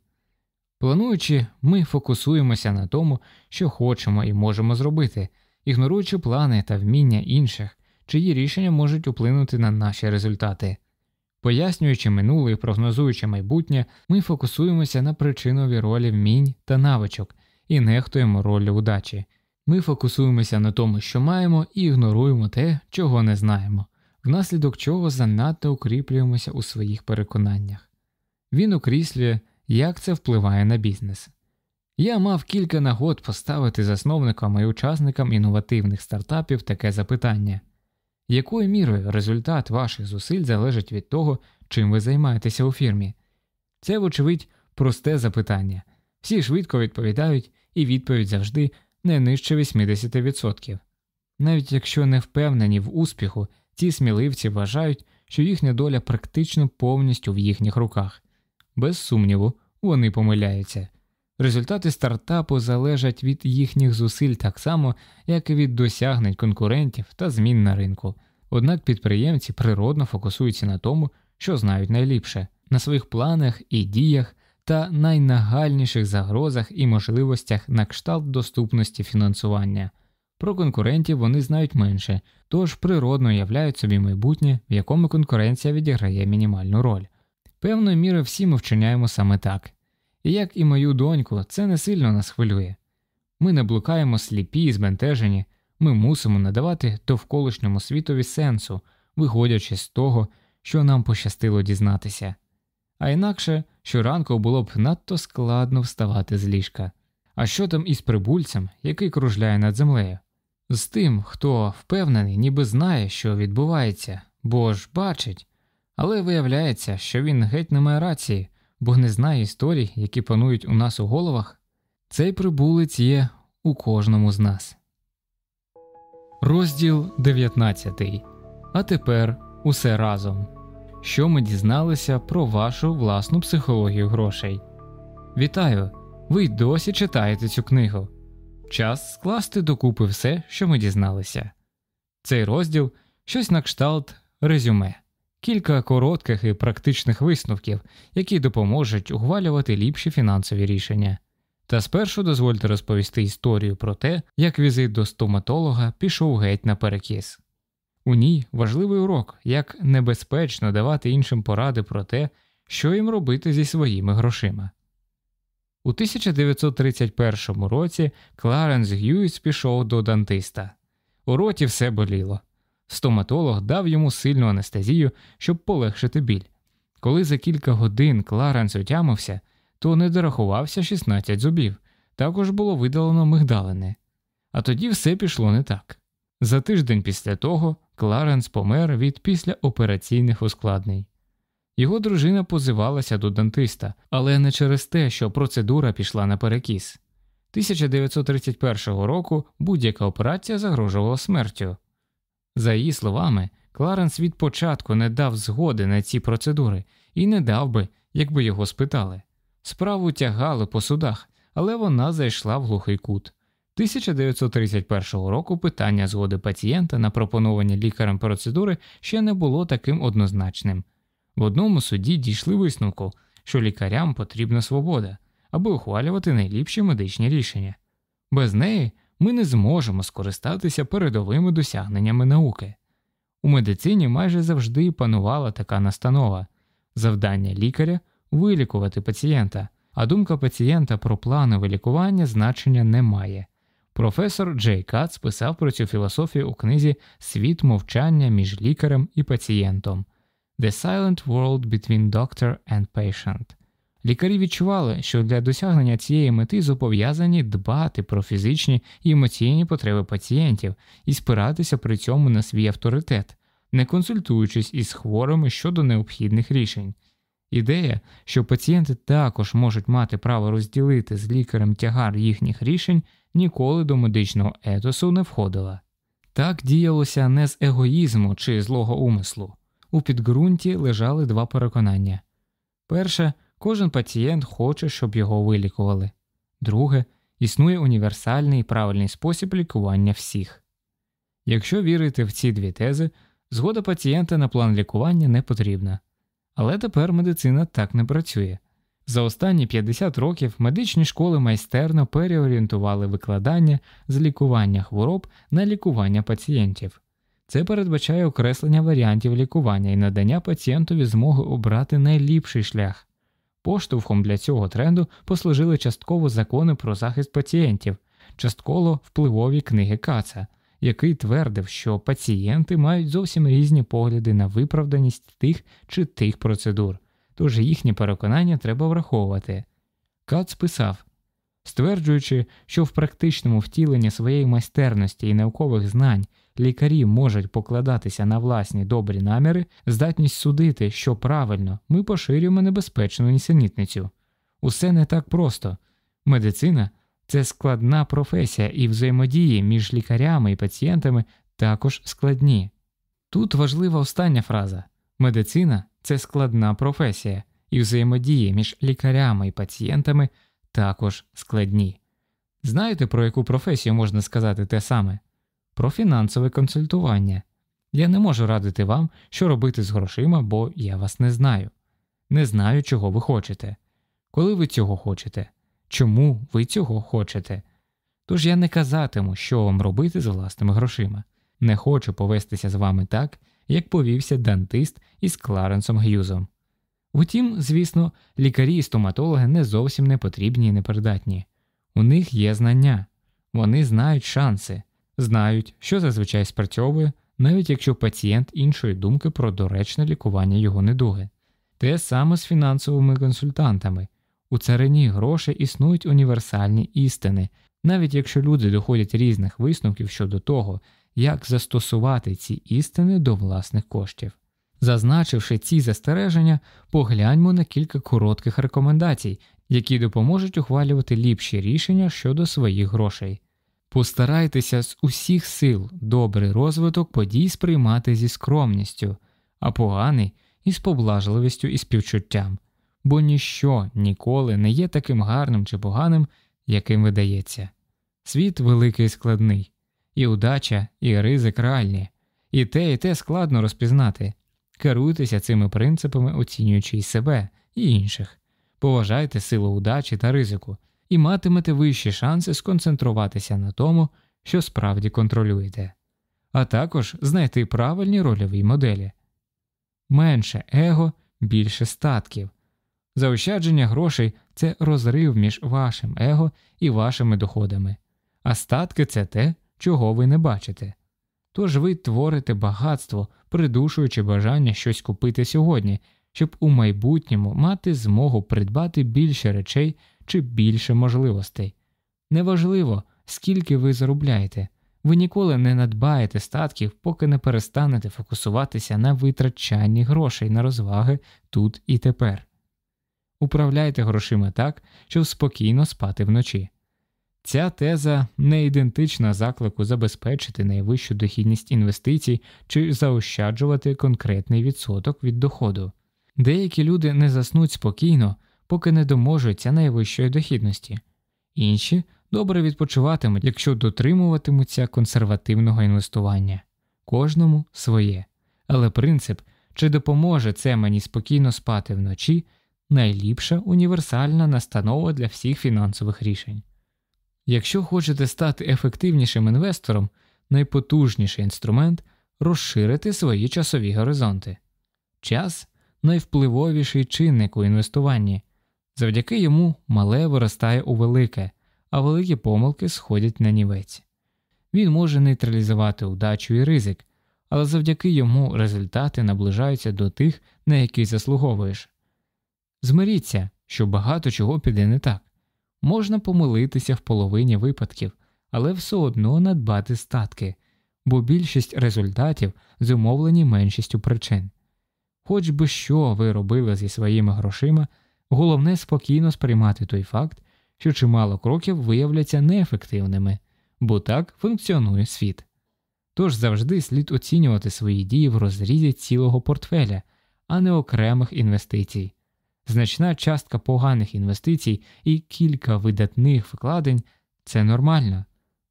Плануючи, ми фокусуємося на тому, що хочемо і можемо зробити, ігноруючи плани та вміння інших, чиї рішення можуть вплинути на наші результати. Пояснюючи минуле і прогнозуючи майбутнє, ми фокусуємося на причинові ролі вмінь та навичок і нехтуємо ролі удачі. Ми фокусуємося на тому, що маємо, і ігноруємо те, чого не знаємо, внаслідок чого занадто укріплюємося у своїх переконаннях. Він окріслює, як це впливає на бізнес. Я мав кілька нагод поставити засновникам і учасникам інновативних стартапів таке запитання якою мірою результат ваших зусиль залежить від того, чим ви займаєтеся у фірмі? Це, вочевидь, просте запитання. Всі швидко відповідають, і відповідь завжди не нижче 80%. Навіть якщо не впевнені в успіху, ці сміливці вважають, що їхня доля практично повністю в їхніх руках. Без сумніву, вони помиляються. Результати стартапу залежать від їхніх зусиль так само, як і від досягнень конкурентів та змін на ринку. Однак підприємці природно фокусуються на тому, що знають найліпше, на своїх планах і діях та найнагальніших загрозах і можливостях на кшталт доступності фінансування. Про конкурентів вони знають менше, тож природно уявляють собі майбутнє, в якому конкуренція відіграє мінімальну роль. Певною мірою всі ми вчиняємо саме так. Як і мою доньку, це не сильно нас хвилює. Ми не блукаємо сліпі і збентежені, ми мусимо надавати довколишньому світові сенсу, виходячи з того, що нам пощастило дізнатися. А інакше щоранку було б надто складно вставати з ліжка. А що там із прибульцем, який кружляє над землею? З тим, хто впевнений, ніби знає, що відбувається, бо ж бачить, але виявляється, що він геть не має рації бо не знає історій, які панують у нас у головах, цей прибулець є у кожному з нас. Розділ 19. А тепер усе разом. Що ми дізналися про вашу власну психологію грошей. Вітаю! Ви й досі читаєте цю книгу. Час скласти докупи все, що ми дізналися. Цей розділ щось на кшталт резюме кілька коротких і практичних висновків, які допоможуть ухвалювати ліпші фінансові рішення. Та спершу дозвольте розповісти історію про те, як візит до стоматолога пішов геть на перекіс. У ній важливий урок, як небезпечно давати іншим поради про те, що їм робити зі своїми грошима. У 1931 році Кларенс Г'юіс пішов до дантиста. У роті все боліло. Стоматолог дав йому сильну анестезію, щоб полегшити біль. Коли за кілька годин Кларенс отямився, то не дорахувався 16 зубів, також було видалено мигдалини. А тоді все пішло не так. За тиждень після того Кларенс помер від післяопераційних ускладнень. Його дружина позивалася до дантиста, але не через те, що процедура пішла на перекіс. 1931 року будь-яка операція загрожувала смертю. За її словами, Кларенс від початку не дав згоди на ці процедури і не дав би, якби його спитали. Справу тягали по судах, але вона зайшла в глухий кут. 1931 року питання згоди пацієнта на пропоновані лікарем процедури ще не було таким однозначним. В одному суді дійшли висновку, що лікарям потрібна свобода, аби ухвалювати найліпші медичні рішення. Без неї ми не зможемо скористатися передовими досягненнями науки. У медицині майже завжди панувала така настанова завдання лікаря вилікувати пацієнта, а думка пацієнта про планове лікування значення не має. Професор Джей Кац писав про цю філософію у книзі Світ мовчання між лікарем і пацієнтом The Silent World Between Doctor and Patient. Лікарі відчували, що для досягнення цієї мети зобов'язані дбати про фізичні і емоційні потреби пацієнтів і спиратися при цьому на свій авторитет, не консультуючись із хворими щодо необхідних рішень. Ідея, що пацієнти також можуть мати право розділити з лікарем тягар їхніх рішень, ніколи до медичного етосу не входила. Так діялося не з егоїзму чи злого умислу. У підґрунті лежали два переконання. Перше, Кожен пацієнт хоче, щоб його вилікували. Друге, існує універсальний і правильний спосіб лікування всіх. Якщо вірити в ці дві тези, згода пацієнта на план лікування не потрібна. Але тепер медицина так не працює. За останні 50 років медичні школи майстерно переорієнтували викладання з лікування хвороб на лікування пацієнтів. Це передбачає окреслення варіантів лікування і надання пацієнтові змоги обрати найліпший шлях. Поштовхом для цього тренду послужили частково закони про захист пацієнтів, частково впливові книги Каца, який твердив, що пацієнти мають зовсім різні погляди на виправданість тих чи тих процедур, тож їхні переконання треба враховувати. Кац писав стверджуючи, що в практичному втіленні своєї майстерності і наукових знань лікарі можуть покладатися на власні добрі наміри, здатність судити, що правильно, ми поширюємо небезпечну нісенітницю. Усе не так просто. Медицина це складна професія, і взаємодії між лікарями і пацієнтами також складні. Тут важлива остання фраза медицина це складна професія, і взаємодії між лікарями і пацієнтами також складні. Знаєте, про яку професію можна сказати те саме? Про фінансове консультування. Я не можу радити вам, що робити з грошима, бо я вас не знаю. Не знаю, чого ви хочете. Коли ви цього хочете, чому ви цього хочете. Тож я не казатиму, що вам робити з власними грошима. Не хочу повестися з вами так, як повівся дантист із Кларенсом Г'юзом. Втім, звісно, лікарі і стоматологи не зовсім не потрібні і непридатні. У них є знання, вони знають шанси, знають, що зазвичай спрацьовує, навіть якщо пацієнт іншої думки про доречне лікування його недуги. Те саме з фінансовими консультантами. У царині грошей існують універсальні істини, навіть якщо люди доходять різних висновків щодо того, як застосувати ці істини до власних коштів. Зазначивши ці застереження, погляньмо на кілька коротких рекомендацій, які допоможуть ухвалювати ліпші рішення щодо своїх грошей. Постарайтеся з усіх сил добрий розвиток подій сприймати зі скромністю, а поганий із поблажливістю і співчуттям, бо ніщо ніколи не є таким гарним чи поганим, яким видається. Світ великий і складний, і удача, і ризик реальні, і те, і те складно розпізнати. Керуйтеся цими принципами, оцінюючи і себе і інших, поважайте силу удачі та ризику, і матимете вищі шанси сконцентруватися на тому, що справді контролюєте, а також знайти правильні рольові моделі. Менше его, більше статків. Заощадження грошей це розрив між вашим его і вашими доходами, а статки це те, чого ви не бачите. Тож ви творите багатство, придушуючи бажання щось купити сьогодні, щоб у майбутньому мати змогу придбати більше речей чи більше можливостей. Неважливо, скільки ви заробляєте, ви ніколи не надбаєте статків, поки не перестанете фокусуватися на витрачанні грошей на розваги тут і тепер. Управляйте грошима так, щоб спокійно спати вночі. Ця теза не ідентична заклику забезпечити найвищу дохідність інвестицій чи заощаджувати конкретний відсоток від доходу. Деякі люди не заснуть спокійно, поки не доможуться найвищої дохідності, інші добре відпочиватимуть, якщо дотримуватимуться консервативного інвестування, кожному своє. Але принцип, чи допоможе це мені спокійно спати вночі, найліпша універсальна настанова для всіх фінансових рішень. Якщо хочете стати ефективнішим інвестором, найпотужніший інструмент розширити свої часові горизонти. Час найвпливовіший чинник у інвестуванні, завдяки йому мале виростає у велике, а великі помилки сходять на нівець. Він може нейтралізувати удачу і ризик, але завдяки йому результати наближаються до тих, на які заслуговуєш. Змиріться, що багато чого піде не так. Можна помилитися в половині випадків, але все одно надбати статки, бо більшість результатів зумовлені меншістю причин. Хоч би що ви робили зі своїми грошима, головне спокійно сприймати той факт, що чимало кроків виявляться неефективними, бо так функціонує світ. Тож завжди слід оцінювати свої дії в розрізі цілого портфеля, а не окремих інвестицій. Значна частка поганих інвестицій і кілька видатних вкладень це нормально.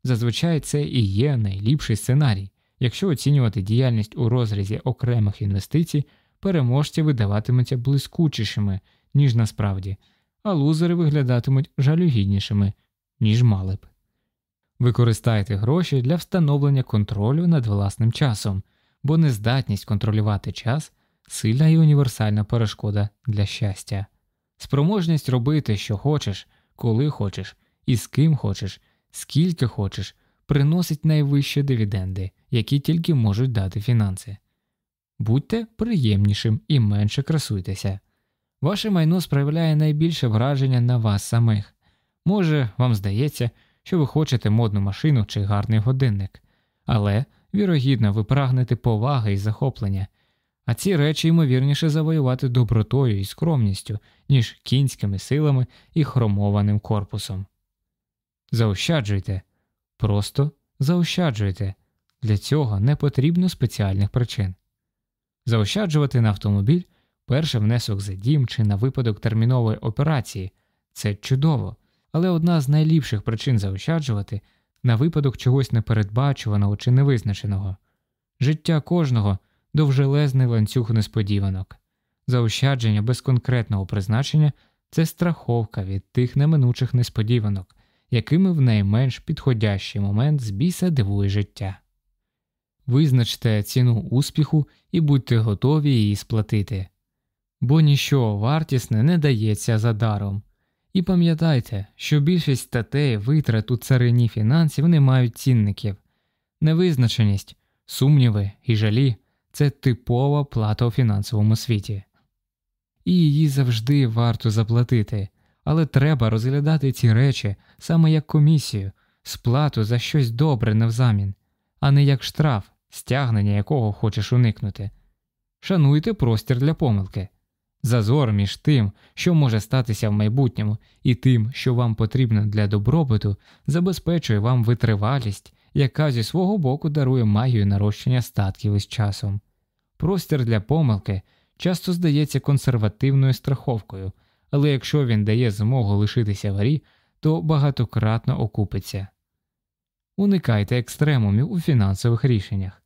Зазвичай це і є найліпший сценарій. Якщо оцінювати діяльність у розрізі окремих інвестицій, переможці видаватимуться блискучішими, ніж насправді, а лузери виглядатимуть жалюгіднішими, ніж мали б. Використайте гроші для встановлення контролю над власним часом, бо нездатність контролювати час сильна і універсальна перешкода для щастя, спроможність робити, що хочеш, коли хочеш, і з ким хочеш, скільки хочеш, приносить найвищі дивіденди, які тільки можуть дати фінанси. Будьте приємнішим і менше красуйтеся. Ваше майно справляє найбільше враження на вас самих. Може, вам здається, що ви хочете модну машину чи гарний годинник, але, вірогідно, ви прагнете поваги і захоплення, а ці речі ймовірніше завоювати добротою і скромністю, ніж кінськими силами і хромованим корпусом. Заощаджуйте, просто заощаджуйте, для цього не потрібно спеціальних причин. Заощаджувати на автомобіль перший внесок за дім чи на випадок термінової операції це чудово, але одна з найліпших причин заощаджувати на випадок чогось непередбачуваного чи невизначеного. Життя кожного довжелезний ланцюг несподіванок. Заощадження без конкретного призначення це страховка від тих неминучих несподіванок, якими в найменш підходящий момент з біса дивує життя. Визначте ціну успіху і будьте готові її сплатити, бо ніщо вартісне не дається за даром. І пам'ятайте, що більшість статей витрат у царині фінансів не мають цінників, невизначеність, сумніви і жалі це типова плата у фінансовому світі. І її завжди варто заплатити, але треба розглядати ці речі саме як комісію, сплату за щось добре навзамін, а не як штраф, стягнення якого хочеш уникнути. Шануйте простір для помилки. Зазор між тим, що може статися в майбутньому, і тим, що вам потрібно для добробуту, забезпечує вам витривалість, яка зі свого боку дарує магію нарощення статків із часом. Простір для помилки часто здається консервативною страховкою, але якщо він дає змогу лишитися в грі, то багатократно окупиться. Уникайте екстремумів у фінансових рішеннях.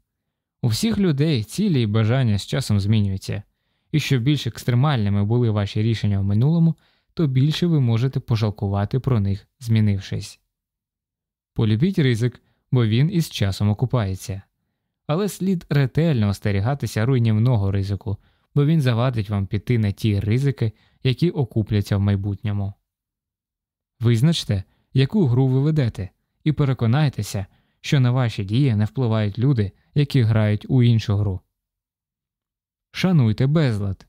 У всіх людей цілі і бажання з часом змінюються, і що більш екстремальними були ваші рішення в минулому, то більше ви можете пожалкувати про них, змінившись. Полюбіть ризик, бо він із часом окупається але слід ретельно остерігатися руйнівного ризику, бо він завадить вам піти на ті ризики, які окупляться в майбутньому. Визначте, яку гру ви ведете, і переконайтеся, що на ваші дії не впливають люди, які грають у іншу гру. Шануйте безлад.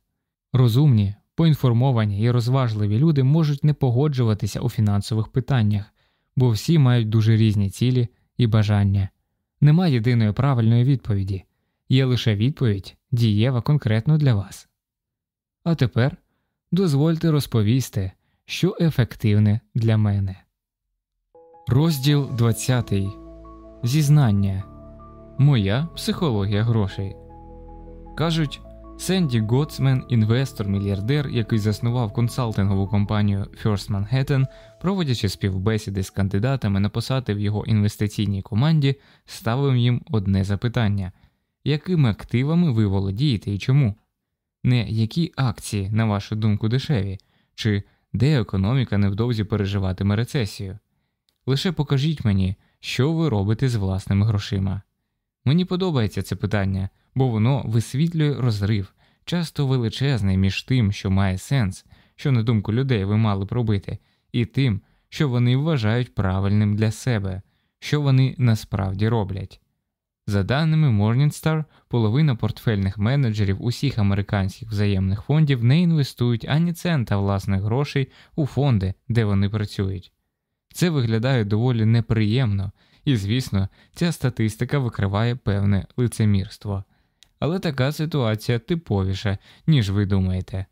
Розумні, поінформовані і розважливі люди можуть не погоджуватися у фінансових питаннях, бо всі мають дуже різні цілі і бажання. Нема єдиної правильної відповіді, є лише відповідь дієва конкретно для вас. А тепер дозвольте розповісти, що ефективне для мене. Розділ 20. Зізнання Моя психологія грошей. Кажуть, Сенді Готсмен, інвестор-мільярдер, який заснував консалтингову компанію First Manhattan, проводячи співбесіди з кандидатами на посади в його інвестиційній команді, ставив їм одне запитання: якими активами ви володієте і чому? Не які акції, на вашу думку, дешеві, чи де економіка невдовзі переживатиме рецесію? Лише покажіть мені, що ви робите з власними грошима. Мені подобається це питання бо воно висвітлює розрив, часто величезний між тим, що має сенс, що, на думку людей, ви мали б робити, і тим, що вони вважають правильним для себе, що вони насправді роблять. За даними Morningstar, половина портфельних менеджерів усіх американських взаємних фондів не інвестують ані цента власних грошей у фонди, де вони працюють. Це виглядає доволі неприємно, і, звісно, ця статистика викриває певне лицемірство але така ситуація типовіша, ніж ви думаєте.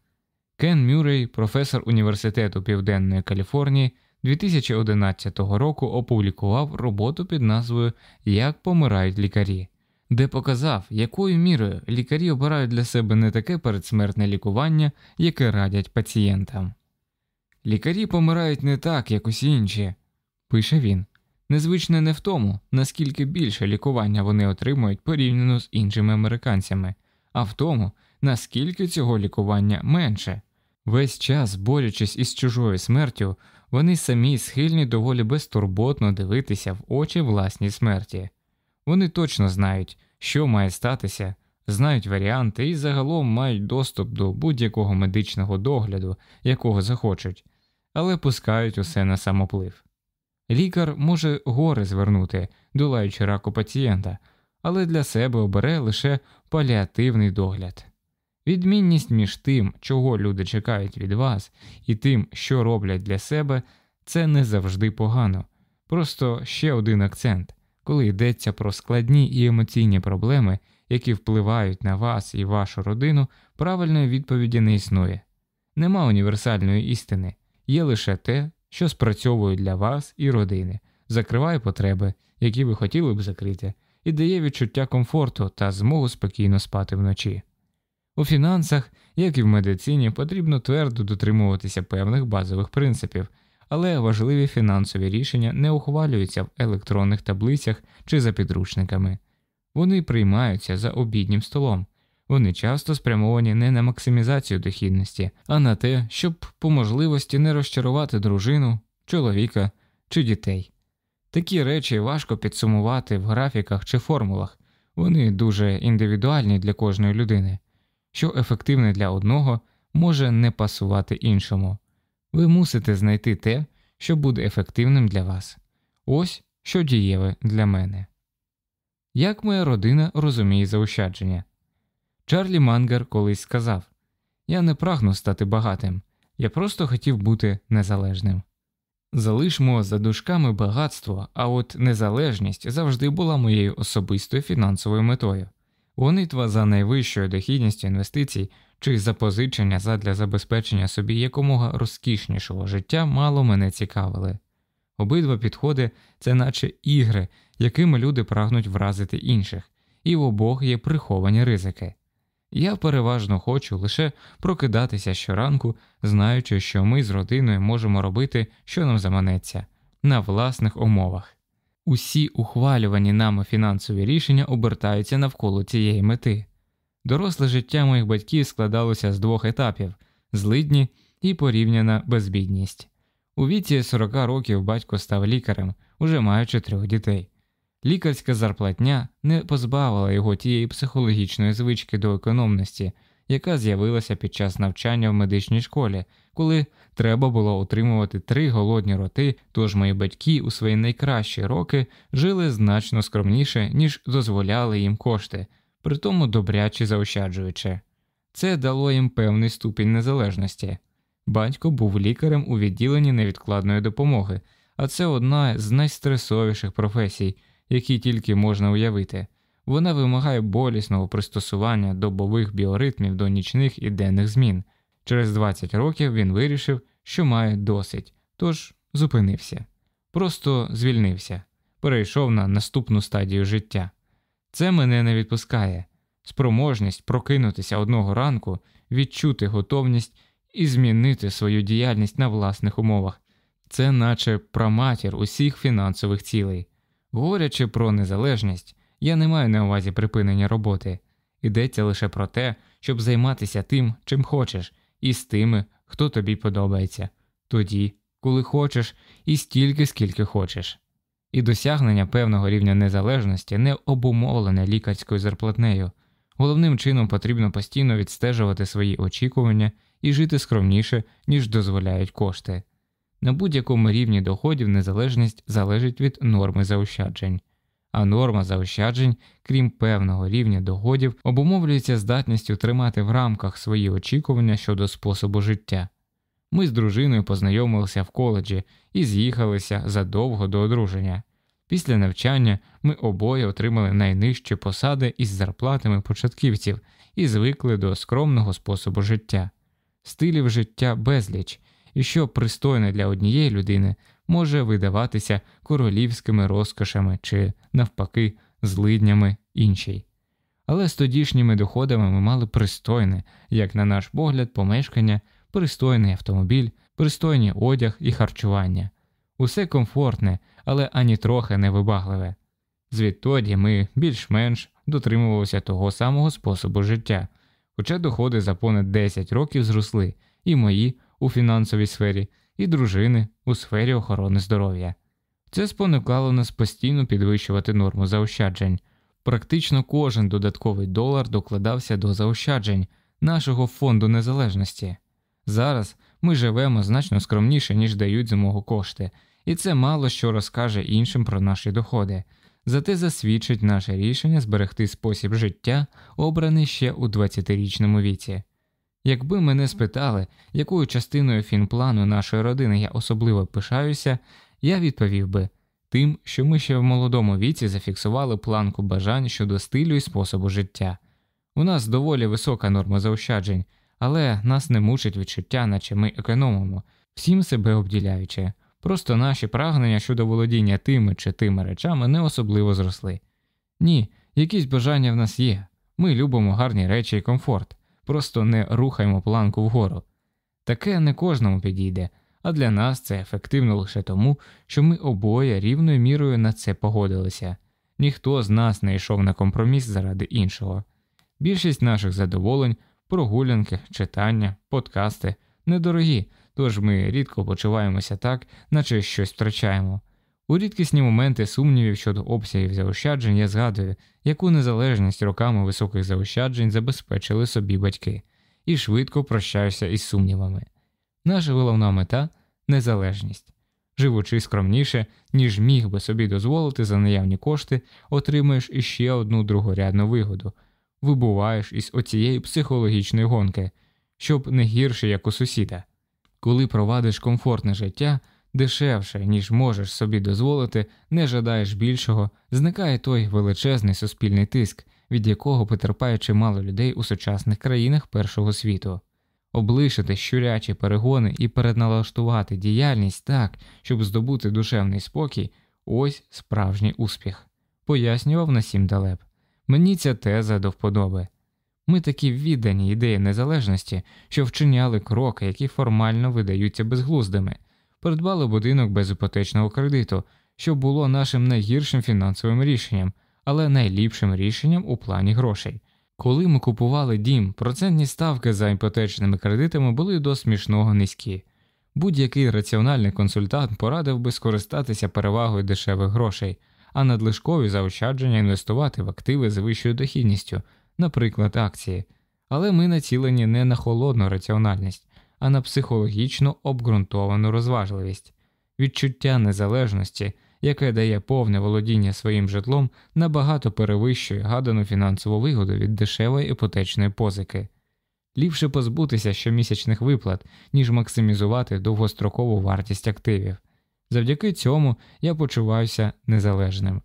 Кен Мюррей, професор університету Південної Каліфорнії, 2011 року опублікував роботу під назвою Як помирають лікарі, де показав, якою мірою лікарі обирають для себе не таке передсмертне лікування, яке радять пацієнтам. Лікарі помирають не так, як усі інші, пише він. Незвичне не в тому, наскільки більше лікування вони отримують порівняно з іншими американцями, а в тому, наскільки цього лікування менше. Весь час, борючись із чужою смертю, вони самі схильні доволі безтурботно дивитися в очі власній смерті. Вони точно знають, що має статися, знають варіанти і загалом мають доступ до будь-якого медичного догляду, якого захочуть, але пускають усе на самоплив. Лікар може гори звернути, долаючи раку пацієнта, але для себе обере лише паліативний догляд. Відмінність між тим, чого люди чекають від вас, і тим, що роблять для себе, це не завжди погано, просто ще один акцент, коли йдеться про складні і емоційні проблеми, які впливають на вас і вашу родину, правильної відповіді не існує. Нема універсальної істини, є лише те, що спрацьовує для вас і родини, закриває потреби, які ви хотіли б закрити, і дає відчуття комфорту та змогу спокійно спати вночі. У фінансах, як і в медицині, потрібно твердо дотримуватися певних базових принципів, але важливі фінансові рішення не ухвалюються в електронних таблицях чи за підручниками. Вони приймаються за обіднім столом, вони часто спрямовані не на максимізацію дохідності, а на те, щоб по можливості не розчарувати дружину, чоловіка чи дітей. Такі речі важко підсумувати в графіках чи формулах, вони дуже індивідуальні для кожної людини що ефективне для одного може не пасувати іншому. Ви мусите знайти те, що буде ефективним для вас. Ось що дієве для мене. Як моя родина розуміє заощадження? Чарлі Мангер колись сказав Я не прагну стати багатим, я просто хотів бути незалежним. Залишмо за дужками багатство, а от незалежність завжди була моєю особистою фінансовою метою. Гонитва за найвищою дохідністю інвестицій чи запозичення задля забезпечення собі якомога розкішнішого життя мало мене цікавили. Обидва підходи це наче ігри, якими люди прагнуть вразити інших, і в обох є приховані ризики. Я переважно хочу лише прокидатися щоранку, знаючи, що ми з родиною можемо робити, що нам заманеться, на власних умовах. Усі ухвалювані нами фінансові рішення обертаються навколо цієї мети. Доросле життя моїх батьків складалося з двох етапів злидні і порівняна безбідність. У віці 40 років батько став лікарем, уже маючи трьох дітей. Лікарська зарплатня не позбавила його тієї психологічної звички до економності, яка з'явилася під час навчання в медичній школі, коли треба було утримувати три голодні роти, тож мої батьки у свої найкращі роки жили значно скромніше, ніж дозволяли їм кошти, притому добряче заощаджуючи. Це дало їм певний ступінь незалежності. Батько був лікарем у відділенні невідкладної допомоги, а це одна з найстресовіших професій, які тільки можна уявити. Вона вимагає болісного пристосування добових біоритмів до нічних і денних змін. Через 20 років він вирішив, що має досить, тож зупинився, просто звільнився, перейшов на наступну стадію життя. Це мене не відпускає спроможність прокинутися одного ранку, відчути готовність і змінити свою діяльність на власних умовах. Це наче праматір усіх фінансових цілей. Говорячи про незалежність, я не маю на увазі припинення роботи, йдеться лише про те, щоб займатися тим, чим хочеш, і з тими, хто тобі подобається, тоді, коли хочеш, і стільки, скільки хочеш. І досягнення певного рівня незалежності не обумовлене лікарською зарплатнею. Головним чином потрібно постійно відстежувати свої очікування і жити скромніше, ніж дозволяють кошти. На будь-якому рівні доходів незалежність залежить від норми заощаджень а норма заощаджень, крім певного рівня доходів, обумовлюється здатністю тримати в рамках свої очікування щодо способу життя. Ми з дружиною познайомилися в коледжі і з'їхалися задовго до одруження. Після навчання ми обоє отримали найнижчі посади із зарплатами початківців і звикли до скромного способу життя, стилів життя безліч, і що пристойне для однієї людини може видаватися королівськими розкошами чи, навпаки, злиднями іншій. Але з тодішніми доходами ми мали пристойне, як на наш погляд, помешкання, пристойний автомобіль, пристойний одяг і харчування. Усе комфортне, але ані трохи не вибагливе. Звідтоді ми більш-менш дотримувалися того самого способу життя, хоча доходи за понад 10 років зросли, і мої у фінансовій сфері, і дружини у сфері охорони здоров'я. Це спонукало нас постійно підвищувати норму заощаджень. Практично кожен додатковий долар докладався до заощаджень нашого фонду незалежності. Зараз ми живемо значно скромніше, ніж дають змогу кошти, і це мало що розкаже іншим про наші доходи, зате засвідчить наше рішення зберегти спосіб життя, обраний ще у 20-річному віці. Якби мене спитали, якою частиною фінплану нашої родини я особливо пишаюся, я відповів би тим, що ми ще в молодому віці зафіксували планку бажань щодо стилю і способу життя. У нас доволі висока норма заощаджень, але нас не мучить відчуття, наче ми економимо, всім себе обділяючи. Просто наші прагнення щодо володіння тими чи тими речами не особливо зросли. Ні, якісь бажання в нас є. Ми любимо гарні речі і комфорт, просто не рухаємо планку вгору. Таке не кожному підійде, а для нас це ефективно лише тому, що ми обоє рівною мірою на це погодилися. Ніхто з нас не йшов на компроміс заради іншого. Більшість наших задоволень, прогулянки, читання, подкасти недорогі, тож ми рідко почуваємося так, наче щось втрачаємо. У рідкісні моменти сумнівів щодо обсягів заощаджень я згадую, яку незалежність роками високих заощаджень забезпечили собі батьки, і швидко прощаюся із сумнівами. Наша головна мета незалежність. Живучи скромніше, ніж міг би собі дозволити за наявні кошти, отримаєш іще одну другорядну вигоду вибуваєш із оцієї психологічної гонки, щоб не гірше, як у сусіда. Коли провадиш комфортне життя дешевше, ніж можеш собі дозволити, не жадаєш більшого, зникає той величезний суспільний тиск, від якого потерпає чимало людей у сучасних країнах першого світу. Облишити щурячі перегони і переналаштувати діяльність так, щоб здобути душевний спокій ось справжній успіх, пояснював Насім Далеб. Мені ця теза до вподоби. Ми такі віддані ідеї незалежності, що вчиняли кроки, які формально видаються безглуздими, придбали будинок без іпотечного кредиту, що було нашим найгіршим фінансовим рішенням, але найліпшим рішенням у плані грошей. Коли ми купували дім, процентні ставки за іпотечними кредитами були до смішного низькі. Будь-який раціональний консультант порадив би скористатися перевагою дешевих грошей, а надлишкові заощадження інвестувати в активи з вищою дохідністю, наприклад, акції. Але ми націлені не на холодну раціональність, а на психологічно обґрунтовану розважливість, відчуття незалежності, яке дає повне володіння своїм житлом, набагато перевищує гадану фінансову вигоду від дешевої іпотечної позики. Ліпше позбутися щомісячних виплат, ніж максимізувати довгострокову вартість активів. Завдяки цьому я почуваюся незалежним.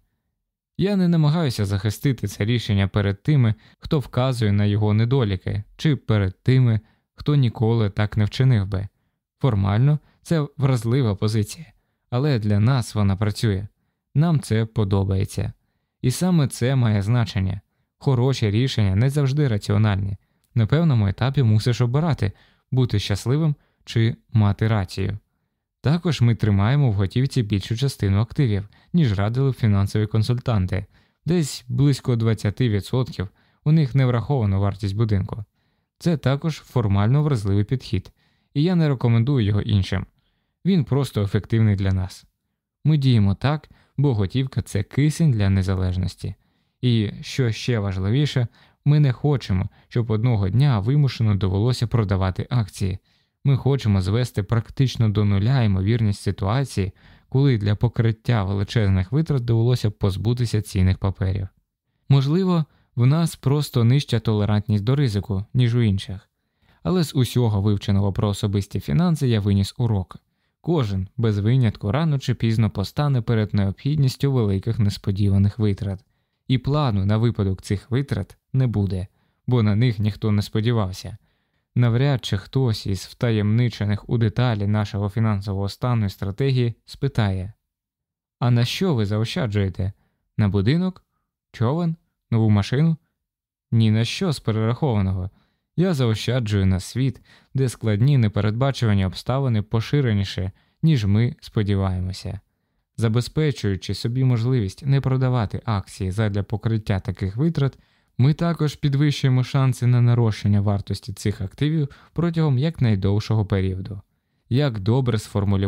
Я не намагаюся захистити це рішення перед тими, хто вказує на його недоліки, чи перед тими, хто ніколи так не вчинив би. Формально це вразлива позиція, але для нас вона працює, нам це подобається. І саме це має значення. Хороші рішення не завжди раціональні. На певному етапі мусиш обирати бути щасливим чи мати рацію. Також ми тримаємо в готівці більшу частину активів, ніж радили фінансові консультанти, десь близько 20% у них не враховано вартість будинку. Це також формально вразливий підхід, і я не рекомендую його іншим. Він просто ефективний для нас. Ми діємо так, бо готівка це кисень для незалежності. І, що ще важливіше, ми не хочемо, щоб одного дня вимушено довелося продавати акції. Ми хочемо звести практично до нуля ймовірність ситуації, коли для покриття величезних витрат довелося позбутися цінних паперів. Можливо, в нас просто нижча толерантність до ризику, ніж у інших, але з усього вивченого про особисті фінанси я виніс урок. Кожен без винятку рано чи пізно постане перед необхідністю великих несподіваних витрат, і плану на випадок цих витрат не буде, бо на них ніхто не сподівався. Навряд чи хтось із втаємничених у деталі нашого фінансового стану і стратегії спитає А на що ви заощаджуєте? На будинок, човен, Нову машину? Ні на що з перерахованого. Я заощаджую на світ, де складні непередбачувані обставини поширеніше, ніж ми сподіваємося. Забезпечуючи собі можливість не продавати акції задля покриття таких витрат, ми також підвищуємо шанси на нарощення вартості цих активів протягом якнайдовшого періоду. Як добре сформулювати